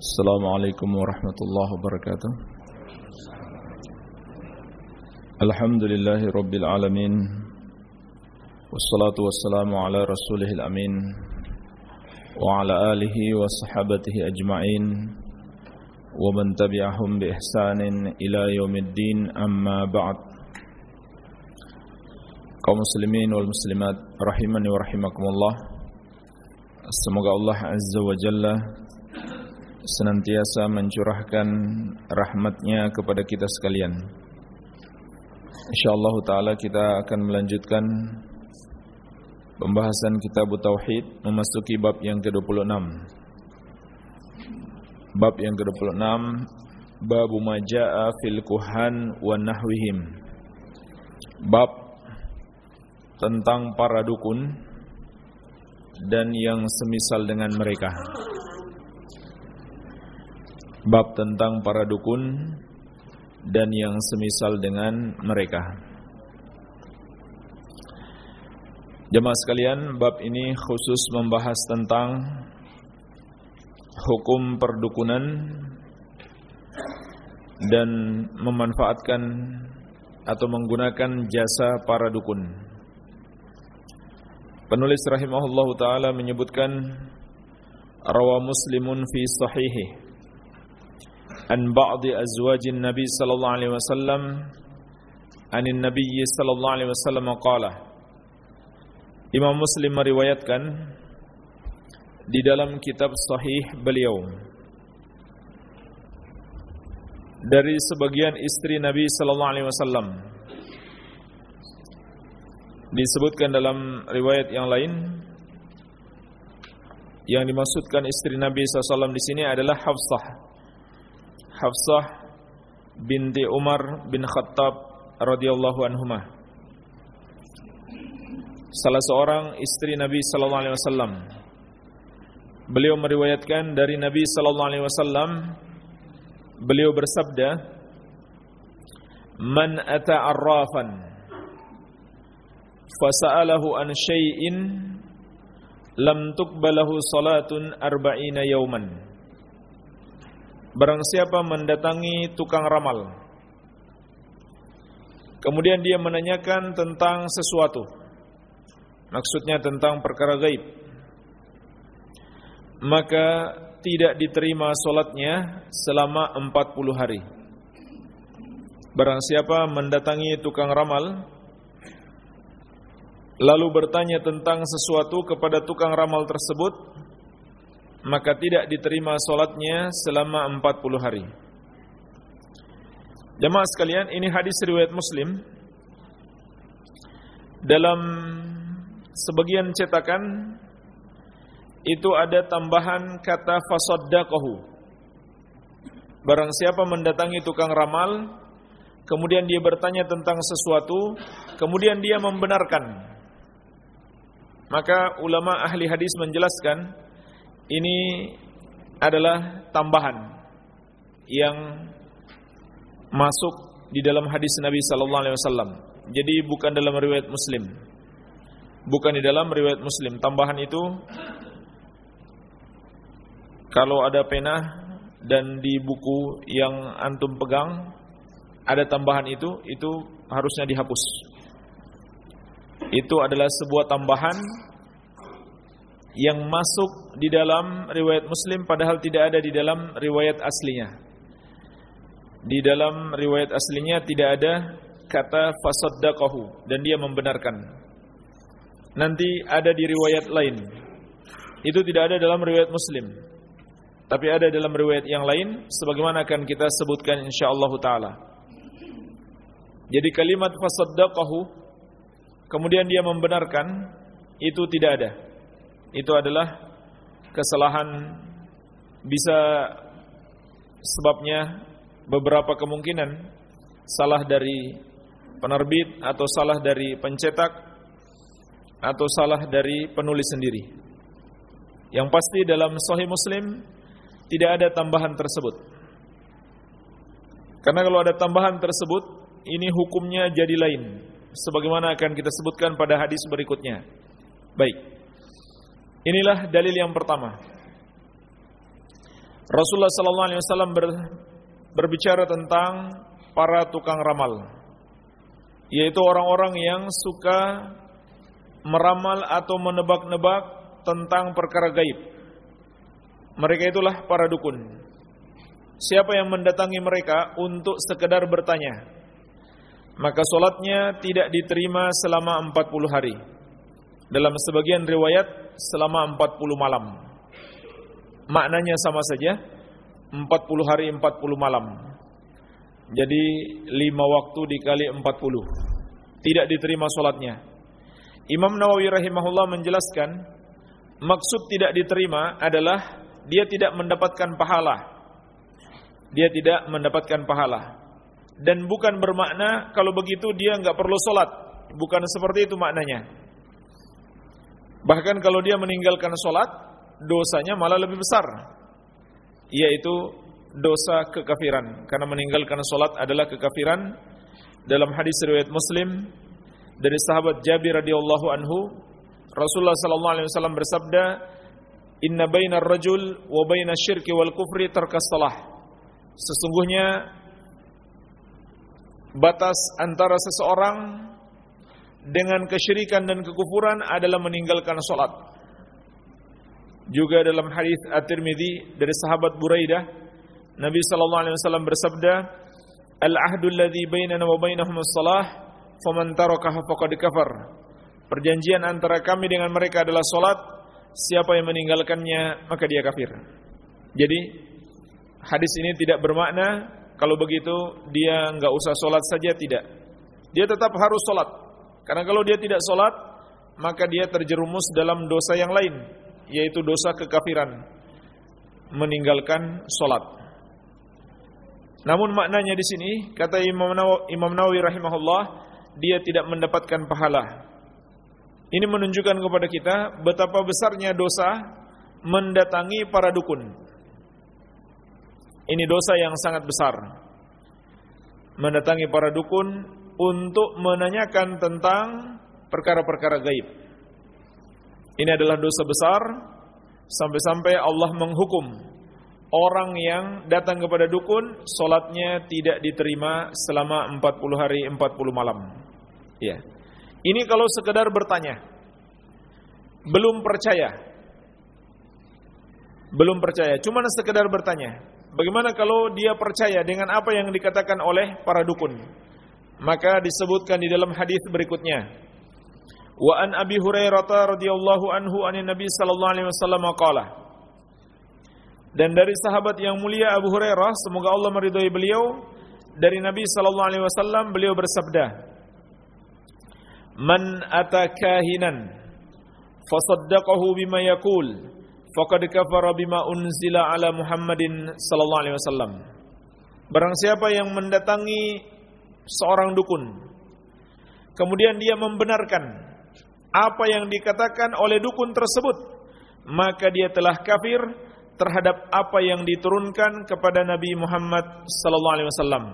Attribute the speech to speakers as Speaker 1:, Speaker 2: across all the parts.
Speaker 1: السلام عليكم ورحمة الله وبركاته. الحمد لله رب العالمين والصلاة والسلام على رسوله الأمين وعلى آله وصحبته أجمعين ومن تبعهم بإحسان إلى يوم الدين أما بعد. kaum muslimin wal muslimat rahimani wa rahimakumullah semoga Allah azza wa jalla senantiasa mencurahkan rahmatnya kepada kita sekalian. Insyaallah taala kita akan melanjutkan pembahasan kitab tauhid memasuki bab yang ke-26. Bab yang ke-26 bab majaa fil kuhan wa nahwihim. Bab tentang para dukun dan yang semisal dengan mereka. Bab tentang para dukun dan yang semisal dengan mereka. Jemaah sekalian, bab ini khusus membahas tentang hukum perdukunan dan memanfaatkan atau menggunakan jasa para dukun. Penulis rahimahullah taala menyebutkan rawa Muslimun fi sahihi an ba'di azwajin Nabi sallallahu alaihi wasallam anin Nabi sallallahu alaihi wasallam qala Imam Muslim meriwayatkan di dalam kitab sahih beliau dari sebagian istri Nabi sallallahu alaihi wasallam disebutkan dalam riwayat yang lain yang dimaksudkan istri Nabi SAW di sini adalah Hafsah. Hafsah binti Umar bin Khattab radhiyallahu anhuma. Salah seorang istri Nabi sallallahu alaihi wasallam. Beliau meriwayatkan dari Nabi sallallahu alaihi wasallam beliau bersabda, "Man ata arrafan" fasa'alahu an syai'in lam tuqbalahu salatun arba'ina yauman Barang siapa mendatangi tukang ramal Kemudian dia menanyakan tentang sesuatu. Maksudnya tentang perkara gaib. Maka tidak diterima solatnya selama 40 hari. Barang siapa mendatangi tukang ramal lalu bertanya tentang sesuatu kepada tukang ramal tersebut maka tidak diterima solatnya selama 40 hari. Jemaah sekalian ini hadis riwayat Muslim. Dalam sebagian cetakan itu ada tambahan kata fasaddaqahu. Barang siapa mendatangi tukang ramal kemudian dia bertanya tentang sesuatu kemudian dia membenarkan. Maka ulama ahli hadis menjelaskan ini adalah tambahan yang masuk di dalam hadis Nabi sallallahu alaihi wasallam. Jadi bukan dalam riwayat Muslim. Bukan di dalam riwayat Muslim. Tambahan itu kalau ada pena dan di buku yang antum pegang ada tambahan itu, itu harusnya dihapus itu adalah sebuah tambahan yang masuk di dalam riwayat Muslim padahal tidak ada di dalam riwayat aslinya. Di dalam riwayat aslinya tidak ada kata fasaddaqahu dan dia membenarkan. Nanti ada di riwayat lain. Itu tidak ada dalam riwayat Muslim. Tapi ada dalam riwayat yang lain sebagaimana akan kita sebutkan insyaallah taala. Jadi kalimat fasaddaqahu kemudian dia membenarkan itu tidak ada. Itu adalah kesalahan bisa sebabnya beberapa kemungkinan salah dari penerbit atau salah dari pencetak atau salah dari penulis sendiri. Yang pasti dalam Sahih Muslim tidak ada tambahan tersebut. Karena kalau ada tambahan tersebut, ini hukumnya jadi lain sebagaimana akan kita sebutkan pada hadis berikutnya. Baik. Inilah dalil yang pertama. Rasulullah sallallahu alaihi wasallam ber, berbicara tentang para tukang ramal yaitu orang-orang yang suka meramal atau menebak-nebak tentang perkara gaib. Mereka itulah para dukun. Siapa yang mendatangi mereka untuk sekedar bertanya, maka solatnya tidak diterima selama 40 hari. Dalam sebagian riwayat selama 40 malam. Maknanya sama saja, 40 hari 40 malam. Jadi lima waktu dikali empat puluh. Tidak diterima solatnya. Imam Nawawi rahimahullah menjelaskan Maksud tidak diterima adalah Dia tidak mendapatkan pahala. Dia tidak mendapatkan pahala. Dan bukan bermakna Kalau begitu dia nggak perlu solat. Bukan seperti itu maknanya Bahkan kalau dia meninggalkan solat Dosanya malah lebih besar. Yaitu dosa kekafiran. Karena meninggalkan solat adalah kekafiran. Dalam hadis riwayat Muslim dari sahabat Jabir radhiyallahu anhu Rasulullah sallallahu alaihi wasallam bersabda inna bainar rajul wa syirki wal kufri tarkas salah. Sesungguhnya batas antara seseorang dengan kesyirikan dan kekufuran adalah meninggalkan solat juga dalam hadis At-Tirmidzi dari sahabat Buraidah Nabi sallallahu alaihi wasallam bersabda, "Al-ahdu alladhi bainana wa bainahum as-salah, faman tarakaha faqad kafar." Perjanjian antara kami dengan mereka adalah salat, siapa yang meninggalkannya maka dia kafir. Jadi hadis ini tidak bermakna kalau begitu dia enggak usah salat saja tidak. Dia tetap harus salat. Karena kalau dia tidak salat, maka dia terjerumus dalam dosa yang lain, yaitu dosa kekafiran. Meninggalkan salat. Namun maknanya di sini kata Imam Nawawi, Imam Nawawi rahimahullah dia tidak mendapatkan pahala. Ini menunjukkan kepada kita betapa besarnya dosa mendatangi para dukun. Ini dosa yang sangat besar. Mendatangi para dukun untuk menanyakan tentang perkara-perkara gaib. Ini adalah dosa besar sampai-sampai Allah menghukum orang yang datang kepada dukun solatnya tidak diterima selama 40 hari 40 malam. Ya. Ini kalau sekedar bertanya. Belum percaya. Belum percaya, cuma sekedar bertanya. Bagaimana kalau dia percaya dengan apa yang dikatakan oleh para dukun? Maka disebutkan di dalam hadis berikutnya. Wa an Abi Hurairah radhiyallahu anhu anin Nabi sallallahu alaihi wasallam qala dan dari sahabat yang mulia Abu Hurairah, semoga Allah meridhai beliau, dari Nabi sallallahu alaihi wasallam beliau bersabda, "Man atakahinan fasaddaqahu bima yaqul, faqad kafara bima unzila ala Muhammadin sallallahu alaihi wasallam." Barang siapa yang mendatangi seorang dukun, kemudian dia membenarkan apa yang dikatakan oleh dukun tersebut, maka dia telah kafir terhadap apa yang diturunkan kepada Nabi Muhammad sallallahu alaihi wasallam.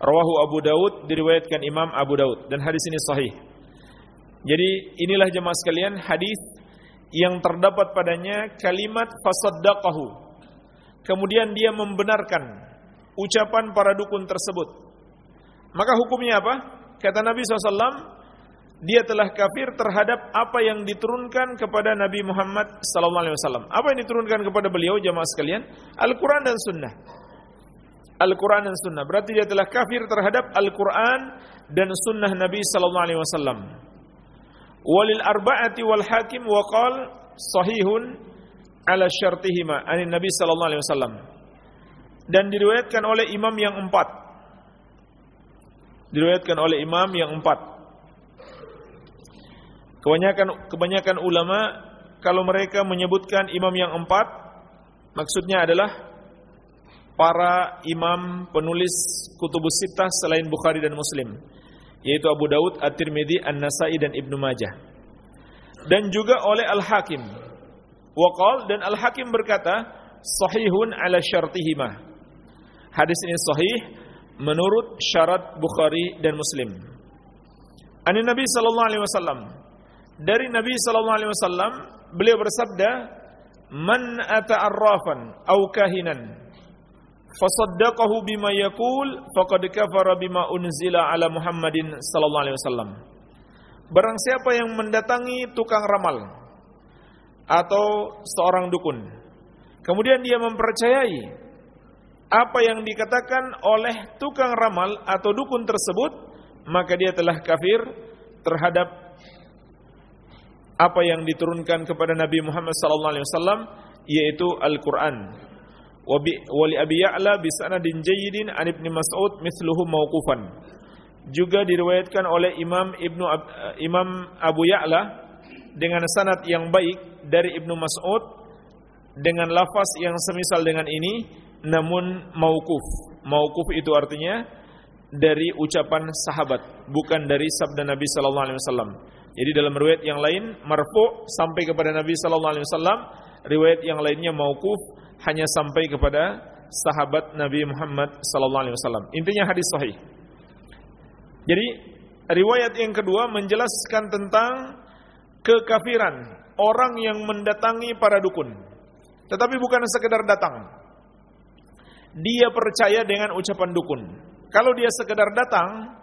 Speaker 1: Rawahu Abu Daud diriwayatkan Imam Abu Daud dan hadis ini sahih. Jadi inilah jemaah sekalian hadis yang terdapat padanya kalimat fasaddaqahu. Kemudian dia membenarkan ucapan para dukun tersebut. Maka hukumnya apa? Kata Nabi SAW, dia telah kafir terhadap apa yang diturunkan kepada Nabi Muhammad wasallam. Apa yang diturunkan kepada beliau jemaah sekalian? Al-Qur'an dan Sunnah. Al-Qur'an dan Sunnah. Berarti dia telah kafir terhadap Al-Qur'an dan Sunnah Nabi wasallam. Walil arba'ati wal hakim wa qal sahihun ala syartihima anin Nabi wasallam. Dan diriwayatkan oleh imam yang empat. Diriwayatkan oleh imam yang empat Kebanyakan kebanyakan ulama kalau mereka menyebutkan imam yang empat, maksudnya adalah para imam penulis kutubus sittah selain Bukhari dan Muslim, yaitu Abu Daud, At-Tirmidzi, An-Nasai dan Ibnu Majah. Dan juga oleh Al-Hakim. Waqal dan Al-Hakim berkata, sahihun ala syartihima. Hadis ini sahih menurut syarat Bukhari dan Muslim. Ani Nabi sallallahu alaihi wasallam dari Nabi sallallahu alaihi wasallam beliau bersabda man ata arrafan aw kahinan fasaddaqahu bima yaqul faqad kafara bima unzila ala Muhammadin sallallahu alaihi wasallam. Barang siapa yang mendatangi tukang ramal atau seorang dukun, kemudian dia mempercayai apa yang dikatakan oleh tukang ramal atau dukun tersebut, maka dia telah kafir terhadap apa yang diturunkan kepada Nabi Muhammad sallallahu alaihi wasallam yaitu Al-Qur'an. Wa li Abi Ya'la bi sanadin jayyidin an Ibnu Mas'ud mithluhu mauqufan. Juga diriwayatkan oleh Imam Ibnu Imam Abu Ya'la dengan sanad yang baik dari Ibnu Mas'ud dengan lafaz yang semisal dengan ini namun mauquf. Mauquf itu artinya dari ucapan sahabat, bukan dari sabda Nabi sallallahu alaihi wasallam. Jadi dalam riwayat yang lain marfu sampai kepada Nabi sallallahu alaihi wasallam, riwayat yang lainnya mauquf hanya sampai kepada sahabat Nabi Muhammad sallallahu alaihi wasallam. Intinya hadis sahih. Jadi riwayat yang kedua menjelaskan tentang kekafiran orang yang mendatangi para dukun. Tetapi bukan sekedar datang. Dia percaya dengan ucapan dukun. Kalau dia sekedar datang,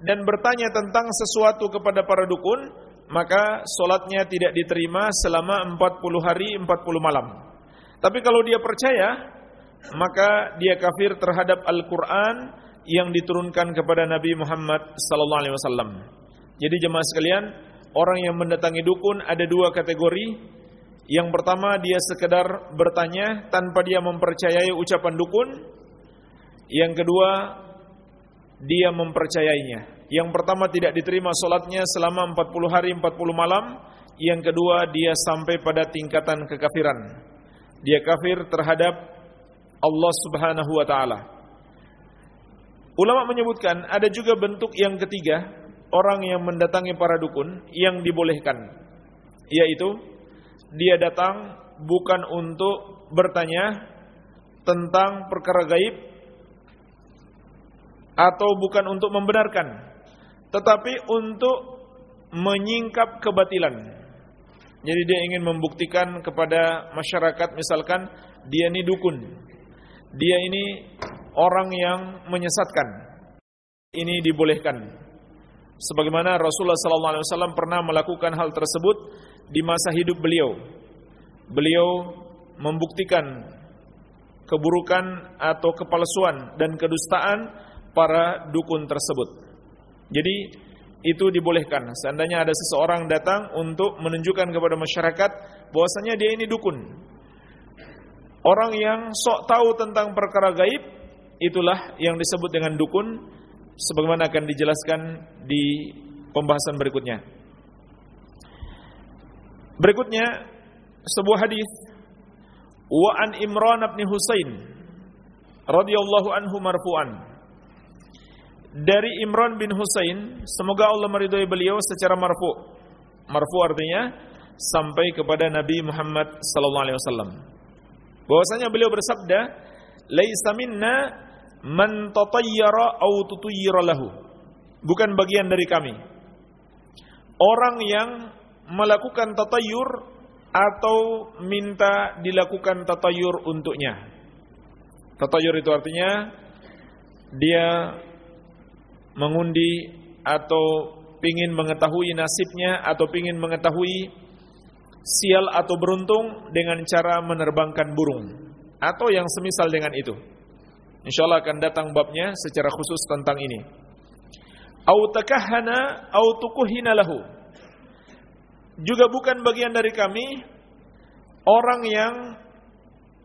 Speaker 1: dan bertanya tentang sesuatu kepada para dukun, maka solatnya tidak diterima selama 40 hari 40 malam. Tapi kalau dia percaya, maka dia kafir terhadap Al-Quran yang diturunkan kepada Nabi Muhammad sallallahu alaihi wasallam. Jadi jemaah sekalian, orang yang mendatangi dukun ada dua kategori. Yang pertama dia sekedar bertanya tanpa dia mempercayai ucapan dukun. Yang kedua dia mempercayainya. Yang pertama tidak diterima solatnya selama 40 hari 40 malam. Yang kedua dia sampai pada tingkatan kekafiran. Dia kafir terhadap Allah Subhanahu wa taala. Ulama menyebutkan ada juga bentuk yang ketiga orang yang mendatangi para dukun yang dibolehkan yaitu dia datang bukan untuk bertanya tentang perkara gaib atau bukan untuk membenarkan tetapi untuk menyingkap kebatilan. Jadi dia ingin membuktikan kepada masyarakat misalkan dia ini dukun. Dia ini orang yang menyesatkan. Ini dibolehkan. Sebagaimana Rasulullah SAW pernah melakukan hal tersebut di masa hidup beliau beliau membuktikan keburukan atau kepalsuan dan kedustaan para dukun tersebut. Jadi itu dibolehkan. Seandainya ada seseorang datang untuk menunjukkan kepada masyarakat bahwasanya dia ini dukun. Orang yang sok tahu tentang perkara gaib itulah yang disebut dengan dukun sebagaimana akan dijelaskan di pembahasan berikutnya. Berikutnya sebuah hadis wa an Imran bin Husain radhiyallahu anhu marfu'an dari Imran bin Husain, semoga Allah meridhai beliau secara marfu. Marfu artinya sampai kepada Nabi Muhammad sallallahu alaihi wasallam. Bahwasanya beliau bersabda, "Laisa minna man tatayyara aw tutayyira lahu." Bukan bagian dari kami. Orang yang melakukan tatayyur atau minta dilakukan tatayyur untuknya. Tatayyur itu artinya dia mengundi atau ingin mengetahui nasibnya atau ingin mengetahui sial atau beruntung dengan cara menerbangkan burung atau yang semisal dengan itu. Insyaallah akan datang babnya secara khusus tentang ini. Au takahhana au. Juga bukan bagian dari kami orang yang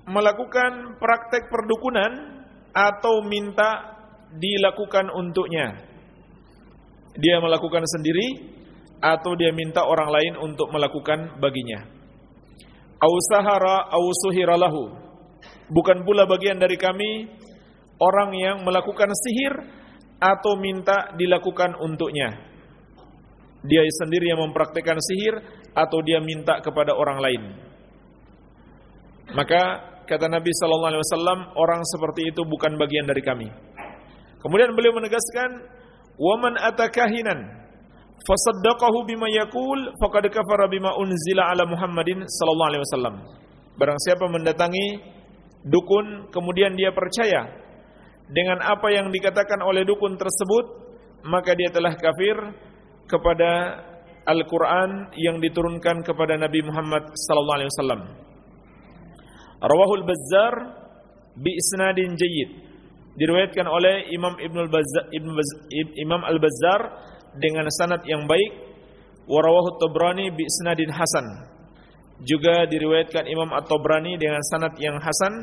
Speaker 1: melakukan praktek perdukunan atau minta dilakukan untuknya. Dia melakukan sendiri atau dia minta orang lain untuk melakukan baginya. Au sahara au suhiralahu. Bukan pula bagian dari kami orang yang melakukan sihir atau minta dilakukan untuknya. Dia sendiri yang mempraktikkan sihir atau dia minta kepada orang lain. Maka kata Nabi sallallahu alaihi wasallam orang seperti itu bukan bagian dari kami. Kemudian beliau menegaskan, "Waman atakahinan fasaddaqahu bima yaqul faqad kafara bima unzila ala Muhammadin sallallahu alaihi wasallam." Barang siapa mendatangi dukun kemudian dia percaya dengan apa yang dikatakan oleh dukun tersebut, maka dia telah kafir kepada Al-Qur'an yang diturunkan kepada Nabi Muhammad sallallahu alaihi wasallam. Rawahul Bazzar bi isnadin jayyid. Diriwayatkan oleh Imam Ibnu Al-Bazzar Imam Al-Bazzar dengan sanad yang baik. Wa rawahu Tabrani bi isnadin hasan juga diriwayatkan Imam At-Tabrani dengan sanad yang hasan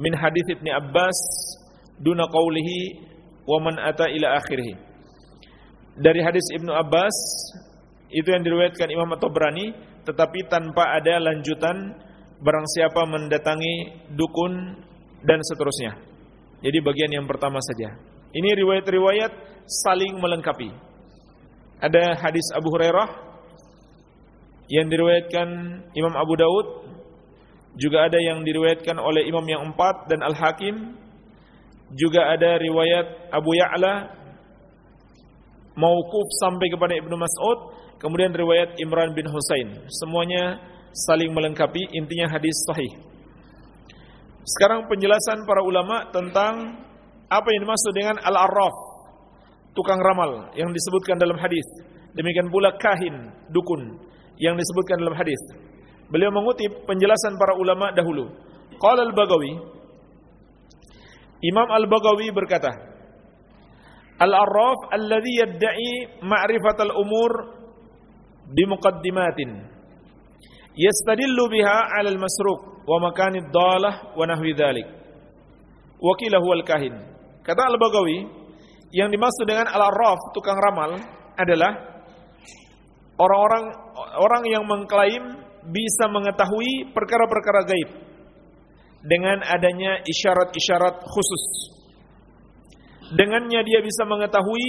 Speaker 1: min hadis Ibnu Abbas duna qaulihi wa man ata ila akhirih. Dari hadis Ibnu Abbas itu yang diriwayatkan Imam At-Tabrani tetapi tanpa ada lanjutan barang siapa mendatangi dukun dan seterusnya. Jadi bagian yang pertama saja. Ini riwayat-riwayat saling melengkapi. Ada hadis Abu Hurairah yang diriwayatkan Imam Abu Daud juga ada yang diriwayatkan oleh imam yang empat dan Al-Hakim juga ada riwayat Abu Ya'la mauquf sampai kepada Ibnu Mas'ud kemudian riwayat Imran bin Husain semuanya saling melengkapi intinya hadis sahih sekarang penjelasan para ulama tentang apa yang dimaksud dengan al-arraf tukang ramal yang disebutkan dalam hadis demikian pula kahin dukun yang disebutkan dalam hadis. Beliau mengutip penjelasan para ulama dahulu. Qala al-Bagawi Imam al-Bagawi berkata, Al-Arraf alladhi yadda'i ma'rifat al-umur bimuqaddimatin yastadillu biha 'ala al-masruq wa makanid dalah wa nahwi dhalik. Wakilah huwa al-kahin. Kata al-Bagawi, yang dimaksud dengan al-Arraf tukang ramal adalah orang-orang orang yang mengklaim bisa mengetahui perkara-perkara gaib dengan adanya isyarat-isyarat khusus. Dengannya dia bisa mengetahui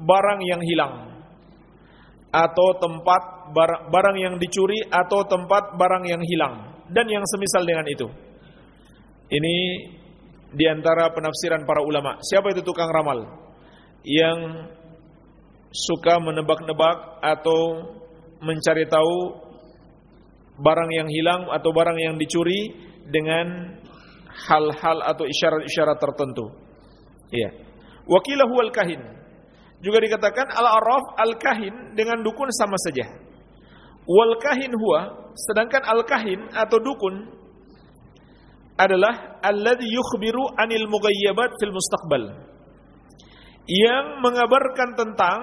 Speaker 1: barang yang hilang atau tempat barang yang dicuri atau tempat barang yang hilang dan yang semisal dengan itu. Ini di antara penafsiran para ulama. Siapa itu tukang ramal? Yang suka menebak-nebak atau mencari tahu barang yang hilang atau barang yang dicuri dengan hal-hal atau isyarat-isyarat tertentu. Iya. Wakilahu al-kahin. Juga dikatakan al-araf al-kahin dengan dukun sama saja. Wal kahin huwa, sedangkan al-kahin atau dukun adalah alladhi yukhbiru anil mughayyabat fil mustaqbal. Yang mengabarkan tentang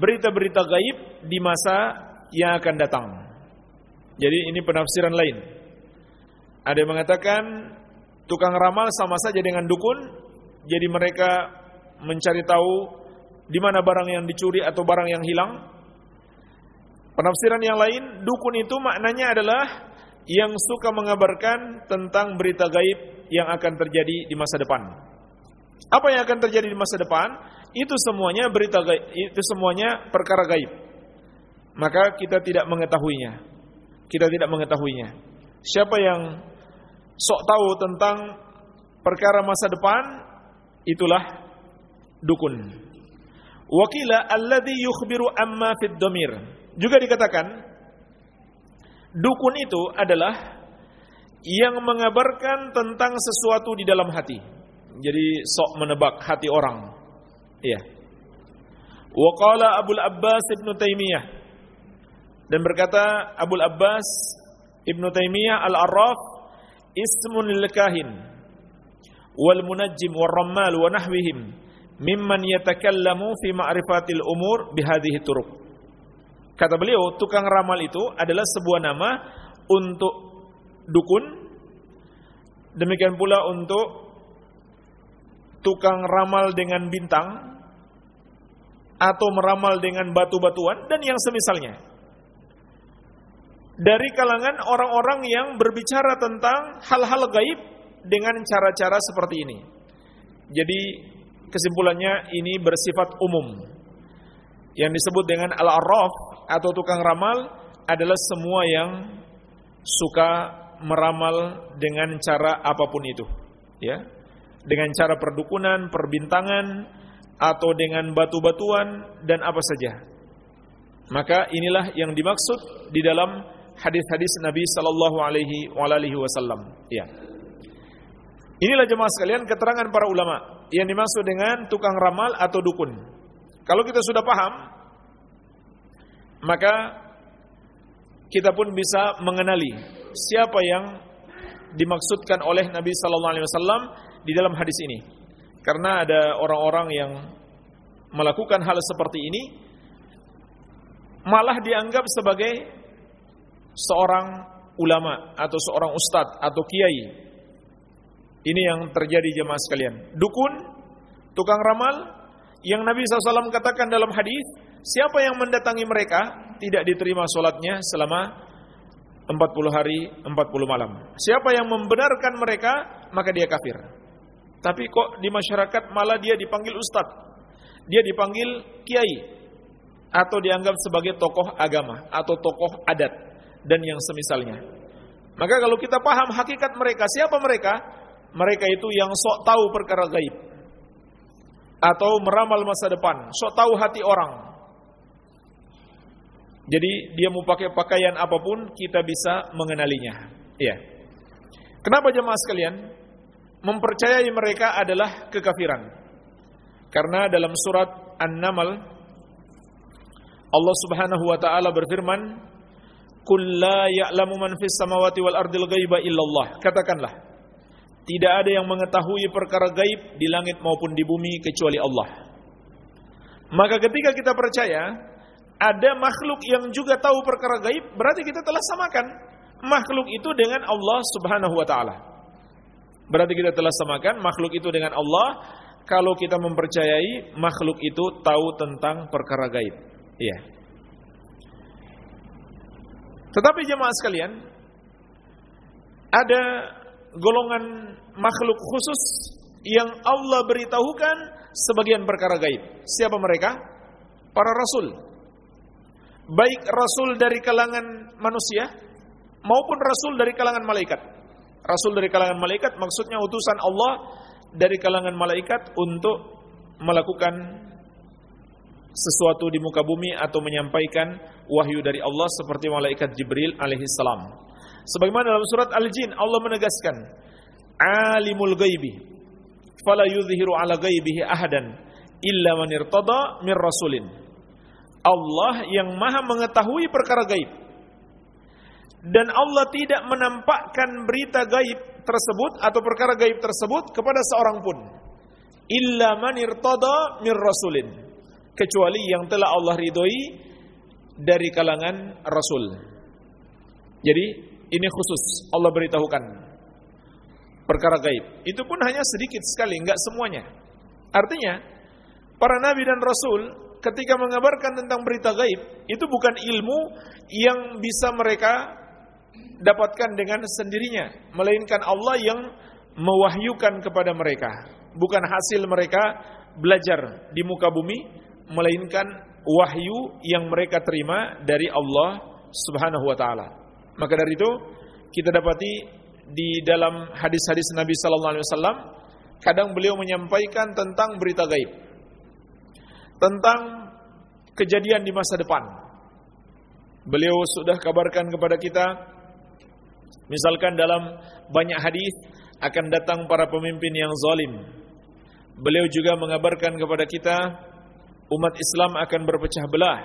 Speaker 1: berita-berita gaib di masa yang akan datang. Jadi ini penafsiran lain. Ada yang mengatakan tukang ramal sama saja dengan dukun, jadi mereka mencari tahu di mana barang yang dicuri atau barang yang hilang. Penafsiran yang lain, dukun itu maknanya adalah yang suka mengabarkan tentang berita gaib yang akan terjadi di masa depan. Apa yang akan terjadi di masa depan? itu semuanya berita gaib, itu semuanya perkara gaib. Maka kita tidak mengetahuinya. Kita tidak mengetahuinya. Siapa yang sok tahu tentang perkara masa depan, itulah dukun. Wakila alladhi yukhbiru amma fid domir. Juga dikatakan dukun itu adalah yang mengabarkan tentang sesuatu di dalam hati. Jadi sok menebak hati orang. Iya. Wa qala Abu Abbas Ibnu Taimiyah dan berkata Abu Abbas Ibnu Taimiyah Al-Arraf ismun lil kahin wal munajjim wal rammal wa nahwihim mimman yatakallamu fi ma'rifatil umur bihadhihi turuq. Kata beliau, tukang ramal itu adalah sebuah nama untuk dukun demikian pula untuk tukang ramal dengan bintang atau meramal dengan batu-batuan dan yang semisalnya. Dari kalangan orang-orang yang berbicara tentang hal-hal gaib dengan cara-cara seperti ini. Jadi kesimpulannya ini bersifat umum. Yang disebut dengan al-arraf atau tukang ramal adalah semua yang suka meramal dengan cara apa pun itu, ya dengan cara perdukunan, perbintangan, atau dengan batu-batuan dan apa saja. Maka inilah yang dimaksud di dalam hadis-hadis Nabi sallallahu alaihi wasallam. Ya. Inilah jemaah sekalian keterangan para ulama yang dimaksud dengan tukang ramal atau dukun. Kalau kita sudah paham, maka kita pun bisa mengenali siapa yang dimaksudkan oleh Nabi sallallahu alaihi wasallam di dalam hadis ini. Karena ada orang-orang yang melakukan hal seperti ini malah dianggap sebagai seorang ulama atau seorang ustadz atau kiai. Ini yang terjadi jemaah sekalian. Dukun, tukang ramal, yang Nabi SAW katakan dalam hadis, siapa yang mendatangi mereka tidak diterima solatnya selama 40 hari 40 malam. Siapa yang membenarkan mereka maka dia kafir. Tapi kok di masyarakat malah dia dipanggil ustadz, dia dipanggil kiai, atau dianggap sebagai tokoh agama atau tokoh adat dan yang semisalnya. Maka kalau kita paham hakikat mereka, siapa mereka? Mereka itu yang sok tahu perkara gaib atau meramal masa depan, sok tahu hati orang. Jadi dia mau pakai pakaian apa pun kita bisa mengenalinya. Iya. Kenapa jemaah sekalian? Mempercayai mereka adalah kekafiran. Karena dalam surat An-Naml Allah Subhanahu wa taala berfirman, "Qul la ya'lamu man fis samawati wal ardil ghaiba illallah." Katakanlah, tidak ada yang mengetahui perkara gaib di langit maupun di bumi kecuali Allah. Maka ketika kita percaya ada makhluk yang juga tahu perkara gaib, berarti kita telah samakan makhluk itu dengan Allah Subhanahu wa taala. Berarti kita telah samakan makhluk itu dengan Allah kalau kita mempercayai makhluk itu tahu tentang perkara gaib. Iya. Tetapi jemaah sekalian, ada golongan makhluk khusus yang Allah beritahukan sebagian perkara gaib. Siapa mereka? Para rasul. Baik rasul dari kalangan manusia maupun rasul dari kalangan malaikat. Rasul dari kalangan malaikat maksudnya utusan Allah dari kalangan malaikat untuk melakukan sesuatu di muka bumi atau menyampaikan wahyu dari Allah seperti malaikat Jibril alaihissalam. Sebagaimana dalam surat Al-Jin Allah menegaskan, "Alimul ghaibi fala yudhiru ala ghaibihi ahadan illa man irtada mir rasulin." Allah yang Maha mengetahui perkara gaib. Dan Allah tidak menampakkan berita gaib tersebut atau perkara gaib tersebut kepada seorang pun. Illa man irtada mir rasulin kecuali yang telah Allah ridhoi dari kalangan Rasul. Jadi ini khusus Allah beritahukan perkara gaib. Itu pun hanya sedikit sekali, enggak semuanya. Artinya para nabi dan rasul ketika mengabarkan tentang berita gaib itu bukan ilmu yang bisa mereka dapatkan dengan sendirinya, melainkan Allah yang mewahyukan kepada mereka, bukan hasil mereka belajar di muka bumi melainkan wahyu yang mereka terima dari Allah Subhanahu wa taala. Maka dari itu kita dapati di dalam hadis-hadis Nabi sallallahu alaihi wasallam kadang beliau menyampaikan tentang berita gaib. Tentang kejadian di masa depan. Beliau sudah kabarkan kepada kita misalkan dalam banyak hadis akan datang para pemimpin yang zalim. Beliau juga mengabarkan kepada kita umat Islam akan berpecah belah.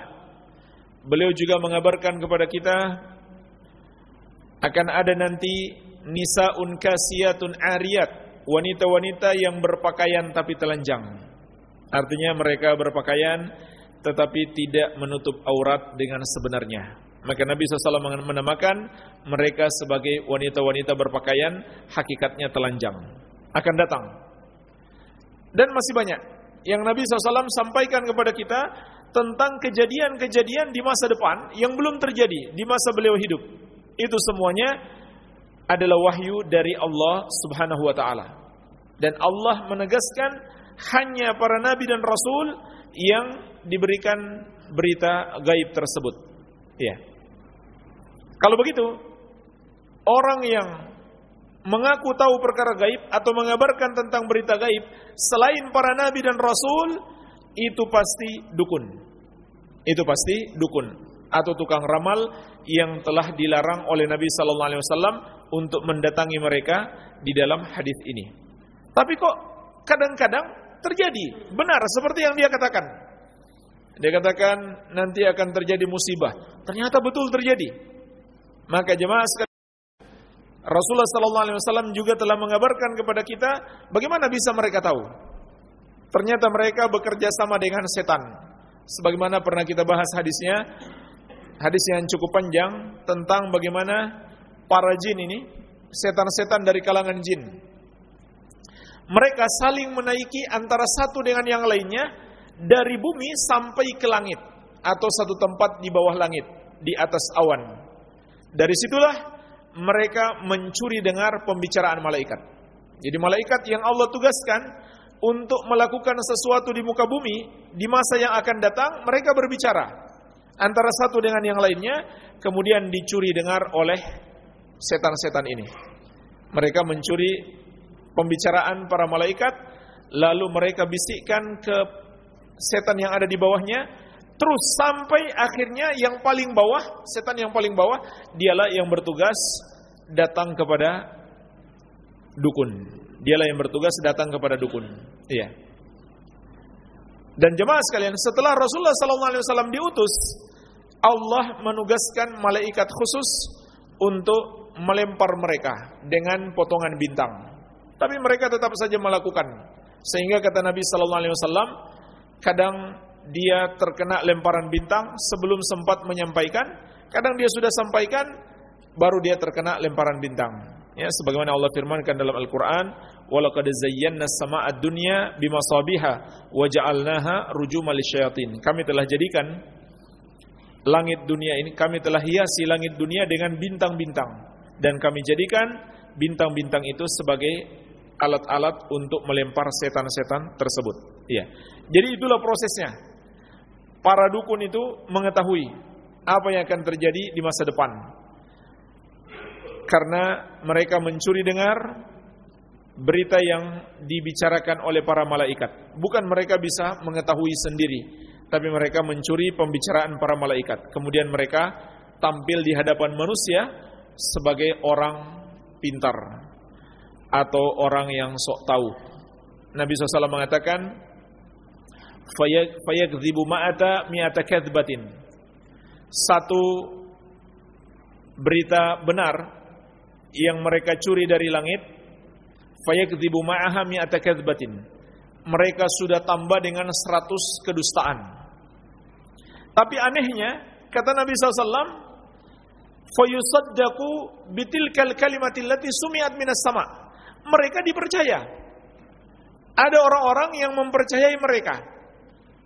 Speaker 1: Beliau juga mengabarkan kepada kita akan ada nanti nisaun kasiyatun ariyat, wanita-wanita yang berpakaian tapi telanjang. Artinya mereka berpakaian tetapi tidak menutup aurat dengan sebenarnya. Maka Nabi SAW menamakan mereka sebagai wanita-wanita berpakaian hakikatnya telanjang. Akan datang. Dan masih banyak yang Nabi SAW sampaikan kepada kita tentang kejadian-kejadian di masa depan yang belum terjadi di masa beliau hidup. Itu semuanya adalah wahyu dari Allah Subhanahu wa taala. Dan Allah menegaskan hanya para nabi dan rasul yang diberikan berita gaib tersebut. Ya. Kalau begitu, orang yang mengaku tahu perkara gaib atau mengabarkan tentang berita gaib selain para nabi dan rasul itu pasti dukun. Itu pasti dukun. Atau tukang ramal yang telah dilarang oleh Nabi sallallahu alaihi wasallam untuk mendatangi mereka di dalam hadis ini. Tapi kok kadang-kadang terjadi benar seperti yang dia katakan. Dia katakan nanti akan terjadi musibah. Ternyata betul terjadi. Maka jemaah sekalian Rasulullah sallallahu alaihi wasallam juga telah mengabarkan kepada kita bagaimana bisa mereka tahu. Ternyata mereka bekerja sama dengan setan. Sebagaimana pernah kita bahas hadisnya, hadis yang cukup panjang tentang bagaimana para jin ini, setan-setan dari kalangan jin. Mereka saling menaiki antara satu dengan yang lainnya dari bumi sampai ke langit atau satu tempat di bawah langit, di atas awan. Dari situlah mereka mencuri dengar pembicaraan malaikat. Jadi malaikat yang Allah tugaskan untuk melakukan sesuatu di muka bumi di masa yang akan datang, mereka berbicara antara satu dengan yang lainnya kemudian dicuri dengar oleh setan-setan ini. Mereka mencuri pembicaraan para malaikat lalu mereka bisikkan ke setan yang ada di bawahnya terus sampai akhirnya yang paling bawah, setan yang paling bawah dialah yang bertugas datang kepada dukun. Dialah yang bertugas datang kepada dukun. Iya. Dan jemaah sekalian, setelah Rasulullah SAW diutus, Allah menugaskan malaikat khusus untuk melempar mereka dengan potongan bintang. Tapi mereka tetap saja melakukan. Sehingga kata Nabi SAW, kadang dia terkena lemparan bintang sebelum sempat menyampaikan, kadang dia sudah sampaikan, baru dia terkena lemparan bintang. Ya, sebagaimana Allah firmankan dalam Al-Qur'an, "Walaqad zayyana as-samaa'a ad-dunya bimasabiha wa ja'alnaha rujuman lisyayatin." Kami telah jadikan langit dunia ini, kami telah hiasi langit dunia dengan bintang-bintang dan kami jadikan bintang-bintang itu sebagai alat-alat untuk melempar setan-setan tersebut. Iya. Jadi itulah prosesnya. Para dukun itu mengetahui apa yang akan terjadi di masa depan karena mereka mencuri dengar berita yang dibicarakan oleh para malaikat. Bukan mereka bisa mengetahui sendiri, tapi mereka mencuri pembicaraan para malaikat. Kemudian mereka tampil di hadapan manusia sebagai orang pintar atau orang yang sok tahu. Nabi SAW mengatakan, "Fayakdzibu ma'ata mi'ata kadzbatin." Satu berita benar yang mereka curi dari langit fayakdzibu ma'aha mi'ata kadzbatin. Mereka sudah tambah dengan 100 kedustaan. Tapi anehnya kata Nabi SAW fayusaddaqu bitilkal kalimatil lati sumi'at minas sama. Mereka dipercaya. Ada orang-orang yang mempercayai mereka.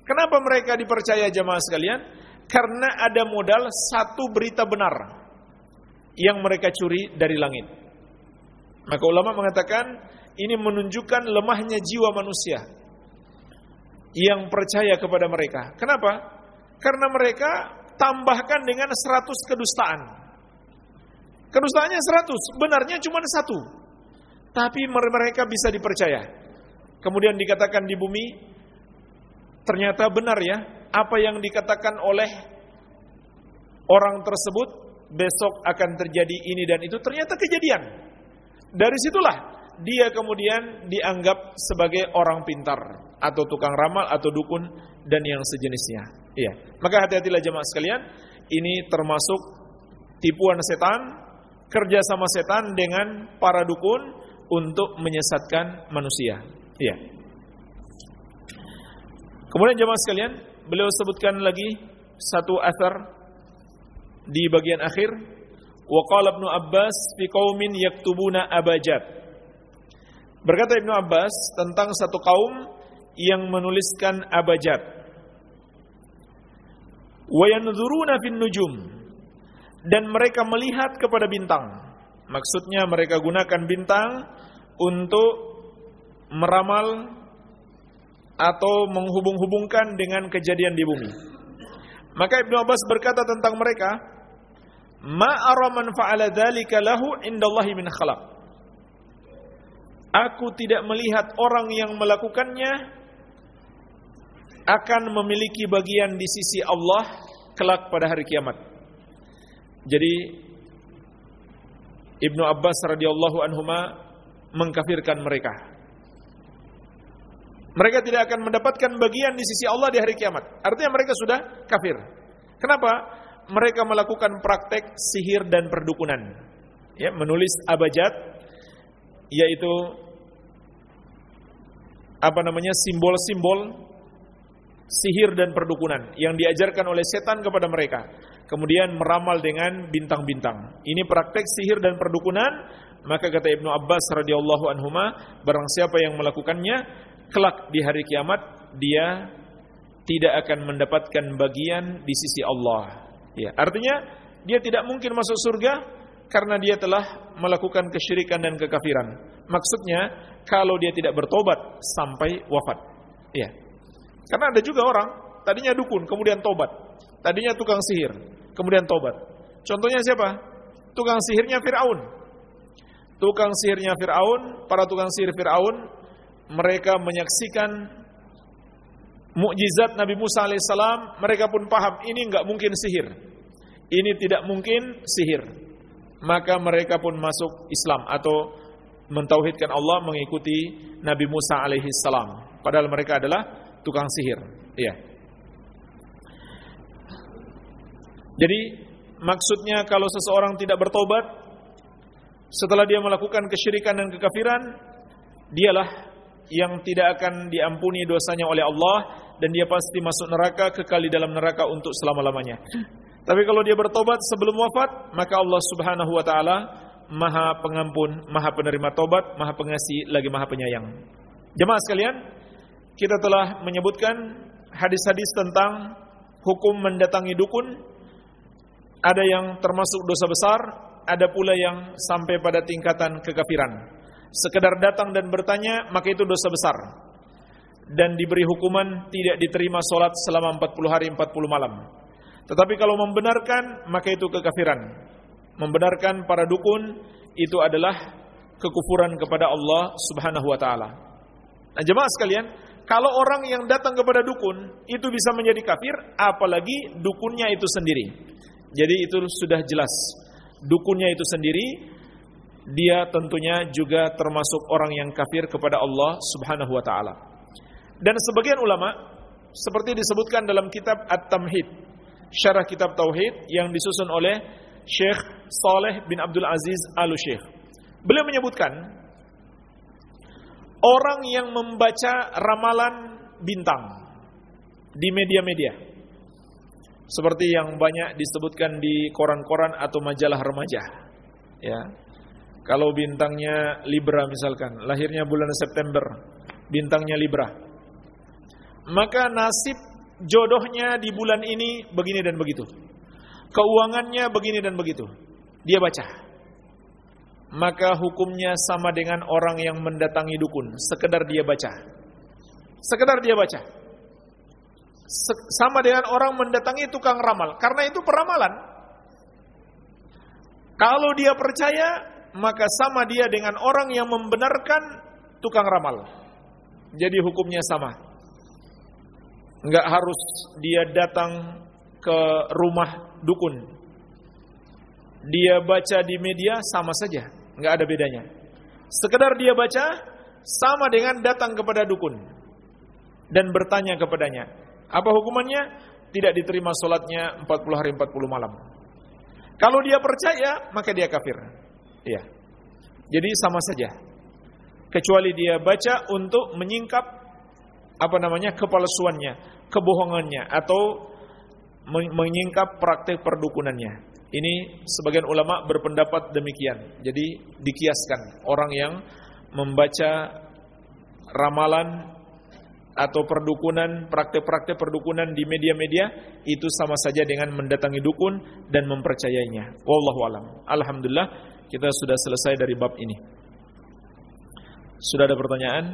Speaker 1: Kenapa mereka dipercaya jamaah sekalian? Karena ada modal satu berita benar yang mereka curi dari langit. Maka ulama mengatakan ini menunjukkan lemahnya jiwa manusia yang percaya kepada mereka. Kenapa? Karena mereka tambahkan dengan 100 kedustaan. Kedustaannya 100, benarnya cuma satu. Tapi mereka bisa dipercaya. Kemudian dikatakan di bumi, ternyata benar ya, apa yang dikatakan oleh orang tersebut besok akan terjadi ini dan itu ternyata kejadian. Dari situlah dia kemudian dianggap sebagai orang pintar atau tukang ramal atau dukun dan yang sejenisnya. Iya. Maka hati-hatilah jemaah sekalian, ini termasuk tipuan setan, kerja sama setan dengan para dukun untuk menyesatkan manusia. Iya. Kemudian jemaah sekalian, beliau sebutkan lagi satu asar di bagian akhir wa qala Ibnu Abbas fi qaumin yaktubuna abajad berkata Ibnu Abbas tentang satu kaum yang menuliskan abajad wa yanzuruna fin nujum. Dan mereka melihat kepada bintang. Maksudnya mereka gunakan bintang untuk meramal atau menghubung-hubungkan dengan kejadian di bumi. Maka Ibnu Abbas berkata tentang mereka ma ara indallahi min khalaq. Aku tidak melihat orang yang melakukannya akan memiliki bagian di sisi Allah kelak pada hari kiamat. Jadi Ibnu Abbas radhiyallahu anhuma mengkafirkan mereka. Mereka tidak akan mendapatkan bagian di sisi Allah di hari kiamat. Artinya mereka sudah kafir. Kenapa? Mereka melakukan praktek sihir dan perdukunan. Ya, menulis abajad yaitu apa namanya simbol-simbol sihir dan perdukunan yang diajarkan oleh setan kepada mereka. Kemudian meramal dengan bintang-bintang. Ini praktek sihir dan perdukunan, maka kata Ibnu Abbas radhiyallahu anhuma, barang siapa yang melakukannya, kelak di hari kiamat dia tidak akan mendapatkan bagian di sisi Allah. Ya, artinya dia tidak mungkin masuk surga karena dia telah melakukan kesyirikan dan kekafiran. Maksudnya kalau dia tidak bertobat sampai wafat. Ya. Karena ada juga orang tadinya dukun kemudian tobat. Tadinya tukang sihir, kemudian tobat. Contohnya siapa? Tukang sihirnya Firaun. Tukang sihirnya Firaun, para tukang sihir Firaun mereka menyaksikan mukjizat Nabi Musa alaihissalam, mereka pun paham ini enggak mungkin sihir. Ini tidak mungkin sihir. Maka mereka pun masuk Islam atau mentauhidkan Allah mengikuti Nabi Musa alaihissalam. Padahal mereka adalah tukang sihir. Iya. Jadi maksudnya kalau seseorang tidak bertobat setelah dia melakukan kesyirikan dan kekafiran, dialah yang tidak akan diampuni dosanya oleh Allah dan dia pasti masuk neraka kekal di dalam neraka untuk selama-lamanya. Tapi kalau dia bertobat sebelum wafat, maka Allah Subhanahu wa taala Maha Pengampun, Maha Penerima tobat, Maha Pengasih lagi Maha Penyayang. Jemaah sekalian, kita telah menyebutkan hadis-hadis tentang hukum mendatangi dukun. Ada yang termasuk dosa besar, ada pula yang sampai pada tingkatan kekafiran. Sekedar datang dan bertanya, maka itu dosa besar. Dan diberi hukuman tidak diterima solat selama 40 hari 40 malam. Tetapi kalau membenarkan, maka itu kekafiran. Membenarkan para dukun itu adalah kekufuran kepada Allah Subhanahu wa taala. Nah, jemaah sekalian, kalau orang yang datang kepada dukun itu bisa menjadi kafir, apalagi dukunnya itu sendiri. Jadi itu sudah jelas. Dukunnya itu sendiri dia tentunya juga termasuk orang yang kafir kepada Allah Subhanahu wa taala. Dan sebagian ulama seperti disebutkan dalam kitab At-Tamhid, syarah kitab tauhid yang disusun oleh Syekh Saleh bin Abdul Aziz Al-Syekh. Beliau menyebutkan orang yang membaca ramalan bintang di media-media. Seperti yang banyak disebutkan di koran-koran atau majalah remaja. Ya. Kalau bintangnya Libra misalkan, lahirnya bulan September, bintangnya Libra. Maka nasib jodohnya di bulan ini begini dan begitu. Keuangannya begini dan begitu. Dia baca maka hukumnya sama dengan orang yang mendatangi dukun, sekedar dia baca. Sekedar dia baca. Sama dengan orang mendatangi tukang ramal, karena itu peramalan. Kalau dia percaya, maka sama dia dengan orang yang membenarkan tukang ramal. Jadi hukumnya sama. Enggak harus dia datang ke rumah dukun. Dia baca di media sama saja nggak ada bedanya. Sekedar dia baca sama dengan datang kepada dukun dan bertanya kepadanya. Apa hukumannya? Tidak diterima solatnya 40 hari 40 malam. Kalau dia percaya, maka dia kafir. Iya. Jadi sama saja. Kecuali dia baca untuk menyingkap apa namanya kepalsuannya, kebohongannya atau menyingkap praktek perdukunannya. Ini sebagian ulama berpendapat demikian. Jadi dikiaskan orang yang membaca ramalan atau perdukunan, praktek-praktek perdukunan di media-media itu sama saja dengan mendatangi dukun dan mempercayainya. Wallahu alam. Alhamdulillah kita sudah selesai dari bab ini. Sudah ada pertanyaan?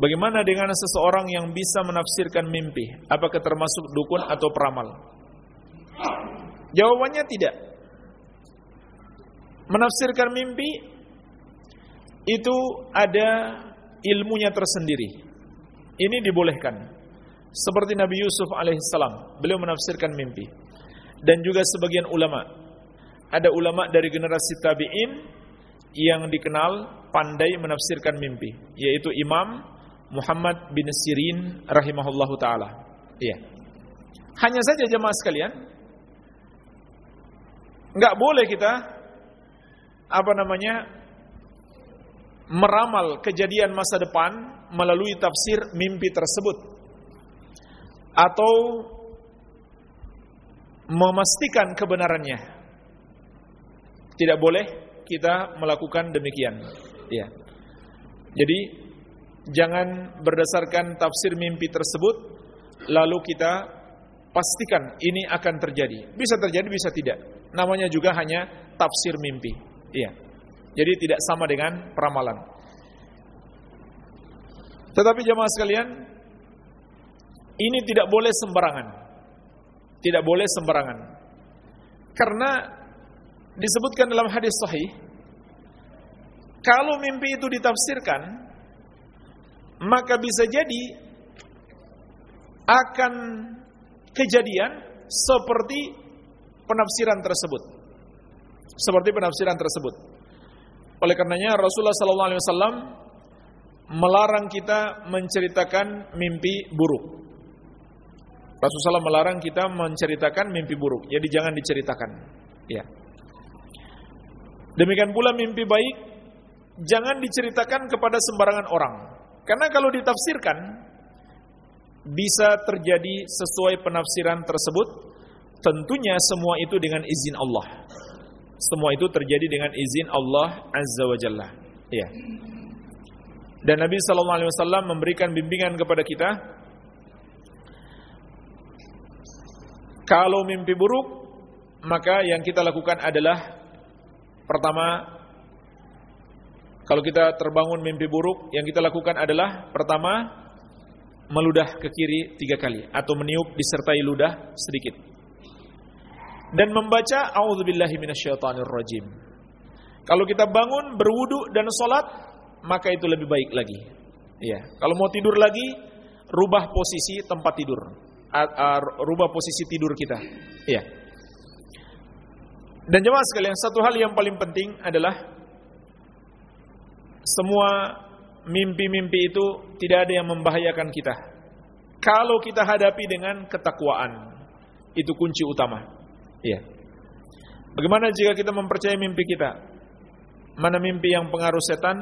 Speaker 1: Bagaimana dengan seseorang yang bisa menafsirkan mimpi? Apakah termasuk dukun atau peramal? Jawabannya tidak. Menafsirkan mimpi itu ada ilmunya tersendiri. Ini dibolehkan. Seperti Nabi Yusuf alaihissalam, beliau menafsirkan mimpi. Dan juga sebagian ulama. Ada ulama dari generasi tabi'in yang dikenal pandai menafsirkan mimpi, yaitu Imam Muhammad bin Sirin rahimahullahu taala. Iya. Hanya saja jemaah sekalian, nggak boleh kita apa namanya meramal kejadian masa depan melalui tafsir mimpi tersebut atau memastikan kebenarannya. Tidak boleh kita melakukan demikian. Ya. Jadi jangan berdasarkan tafsir mimpi tersebut lalu kita pastikan ini akan terjadi. Bisa terjadi, bisa tidak. Namanya juga hanya tafsir mimpi. Iya. Jadi tidak sama dengan peramalan. Tetapi jemaah sekalian, ini tidak boleh sembarangan. Tidak boleh sembarangan. Karena disebutkan dalam hadis sahih, kalau mimpi itu ditafsirkan, maka bisa jadi akan kejadian seperti penafsiran tersebut. Seperti penafsiran tersebut. Oleh karenanya Rasulullah SAW melarang kita menceritakan mimpi buruk. Rasulullah melarang kita menceritakan mimpi buruk. Jadi jangan diceritakan. Ya. Demikian pula mimpi baik jangan diceritakan kepada sembarangan orang. Karena kalau ditafsirkan bisa terjadi sesuai penafsiran tersebut, tentunya semua itu dengan izin Allah. Semua itu terjadi dengan izin Allah Azza wa Jalla. Ya. Dan Nabi sallallahu alaihi wasallam memberikan bimbingan kepada kita Kalau mimpi buruk, maka yang kita lakukan adalah pertama kalau kita terbangun mimpi buruk, yang kita lakukan adalah pertama meludah ke kiri tiga kali atau meniup disertai ludah sedikit. Dan membaca auzubillahi minasyaitonirrajim. Kalau kita bangun berwudu dan sholat, maka itu lebih baik lagi. Ya, kalau mau tidur lagi, rubah posisi tempat tidur rubah posisi tidur kita. Iya. Dan jemaah sekalian, satu hal yang paling penting adalah semua mimpi-mimpi itu tidak ada yang membahayakan kita. Kalau kita hadapi dengan ketakwaan, itu kunci utama. Iya. Bagaimana jika kita mempercayai mimpi kita? Mana mimpi yang pengaruh setan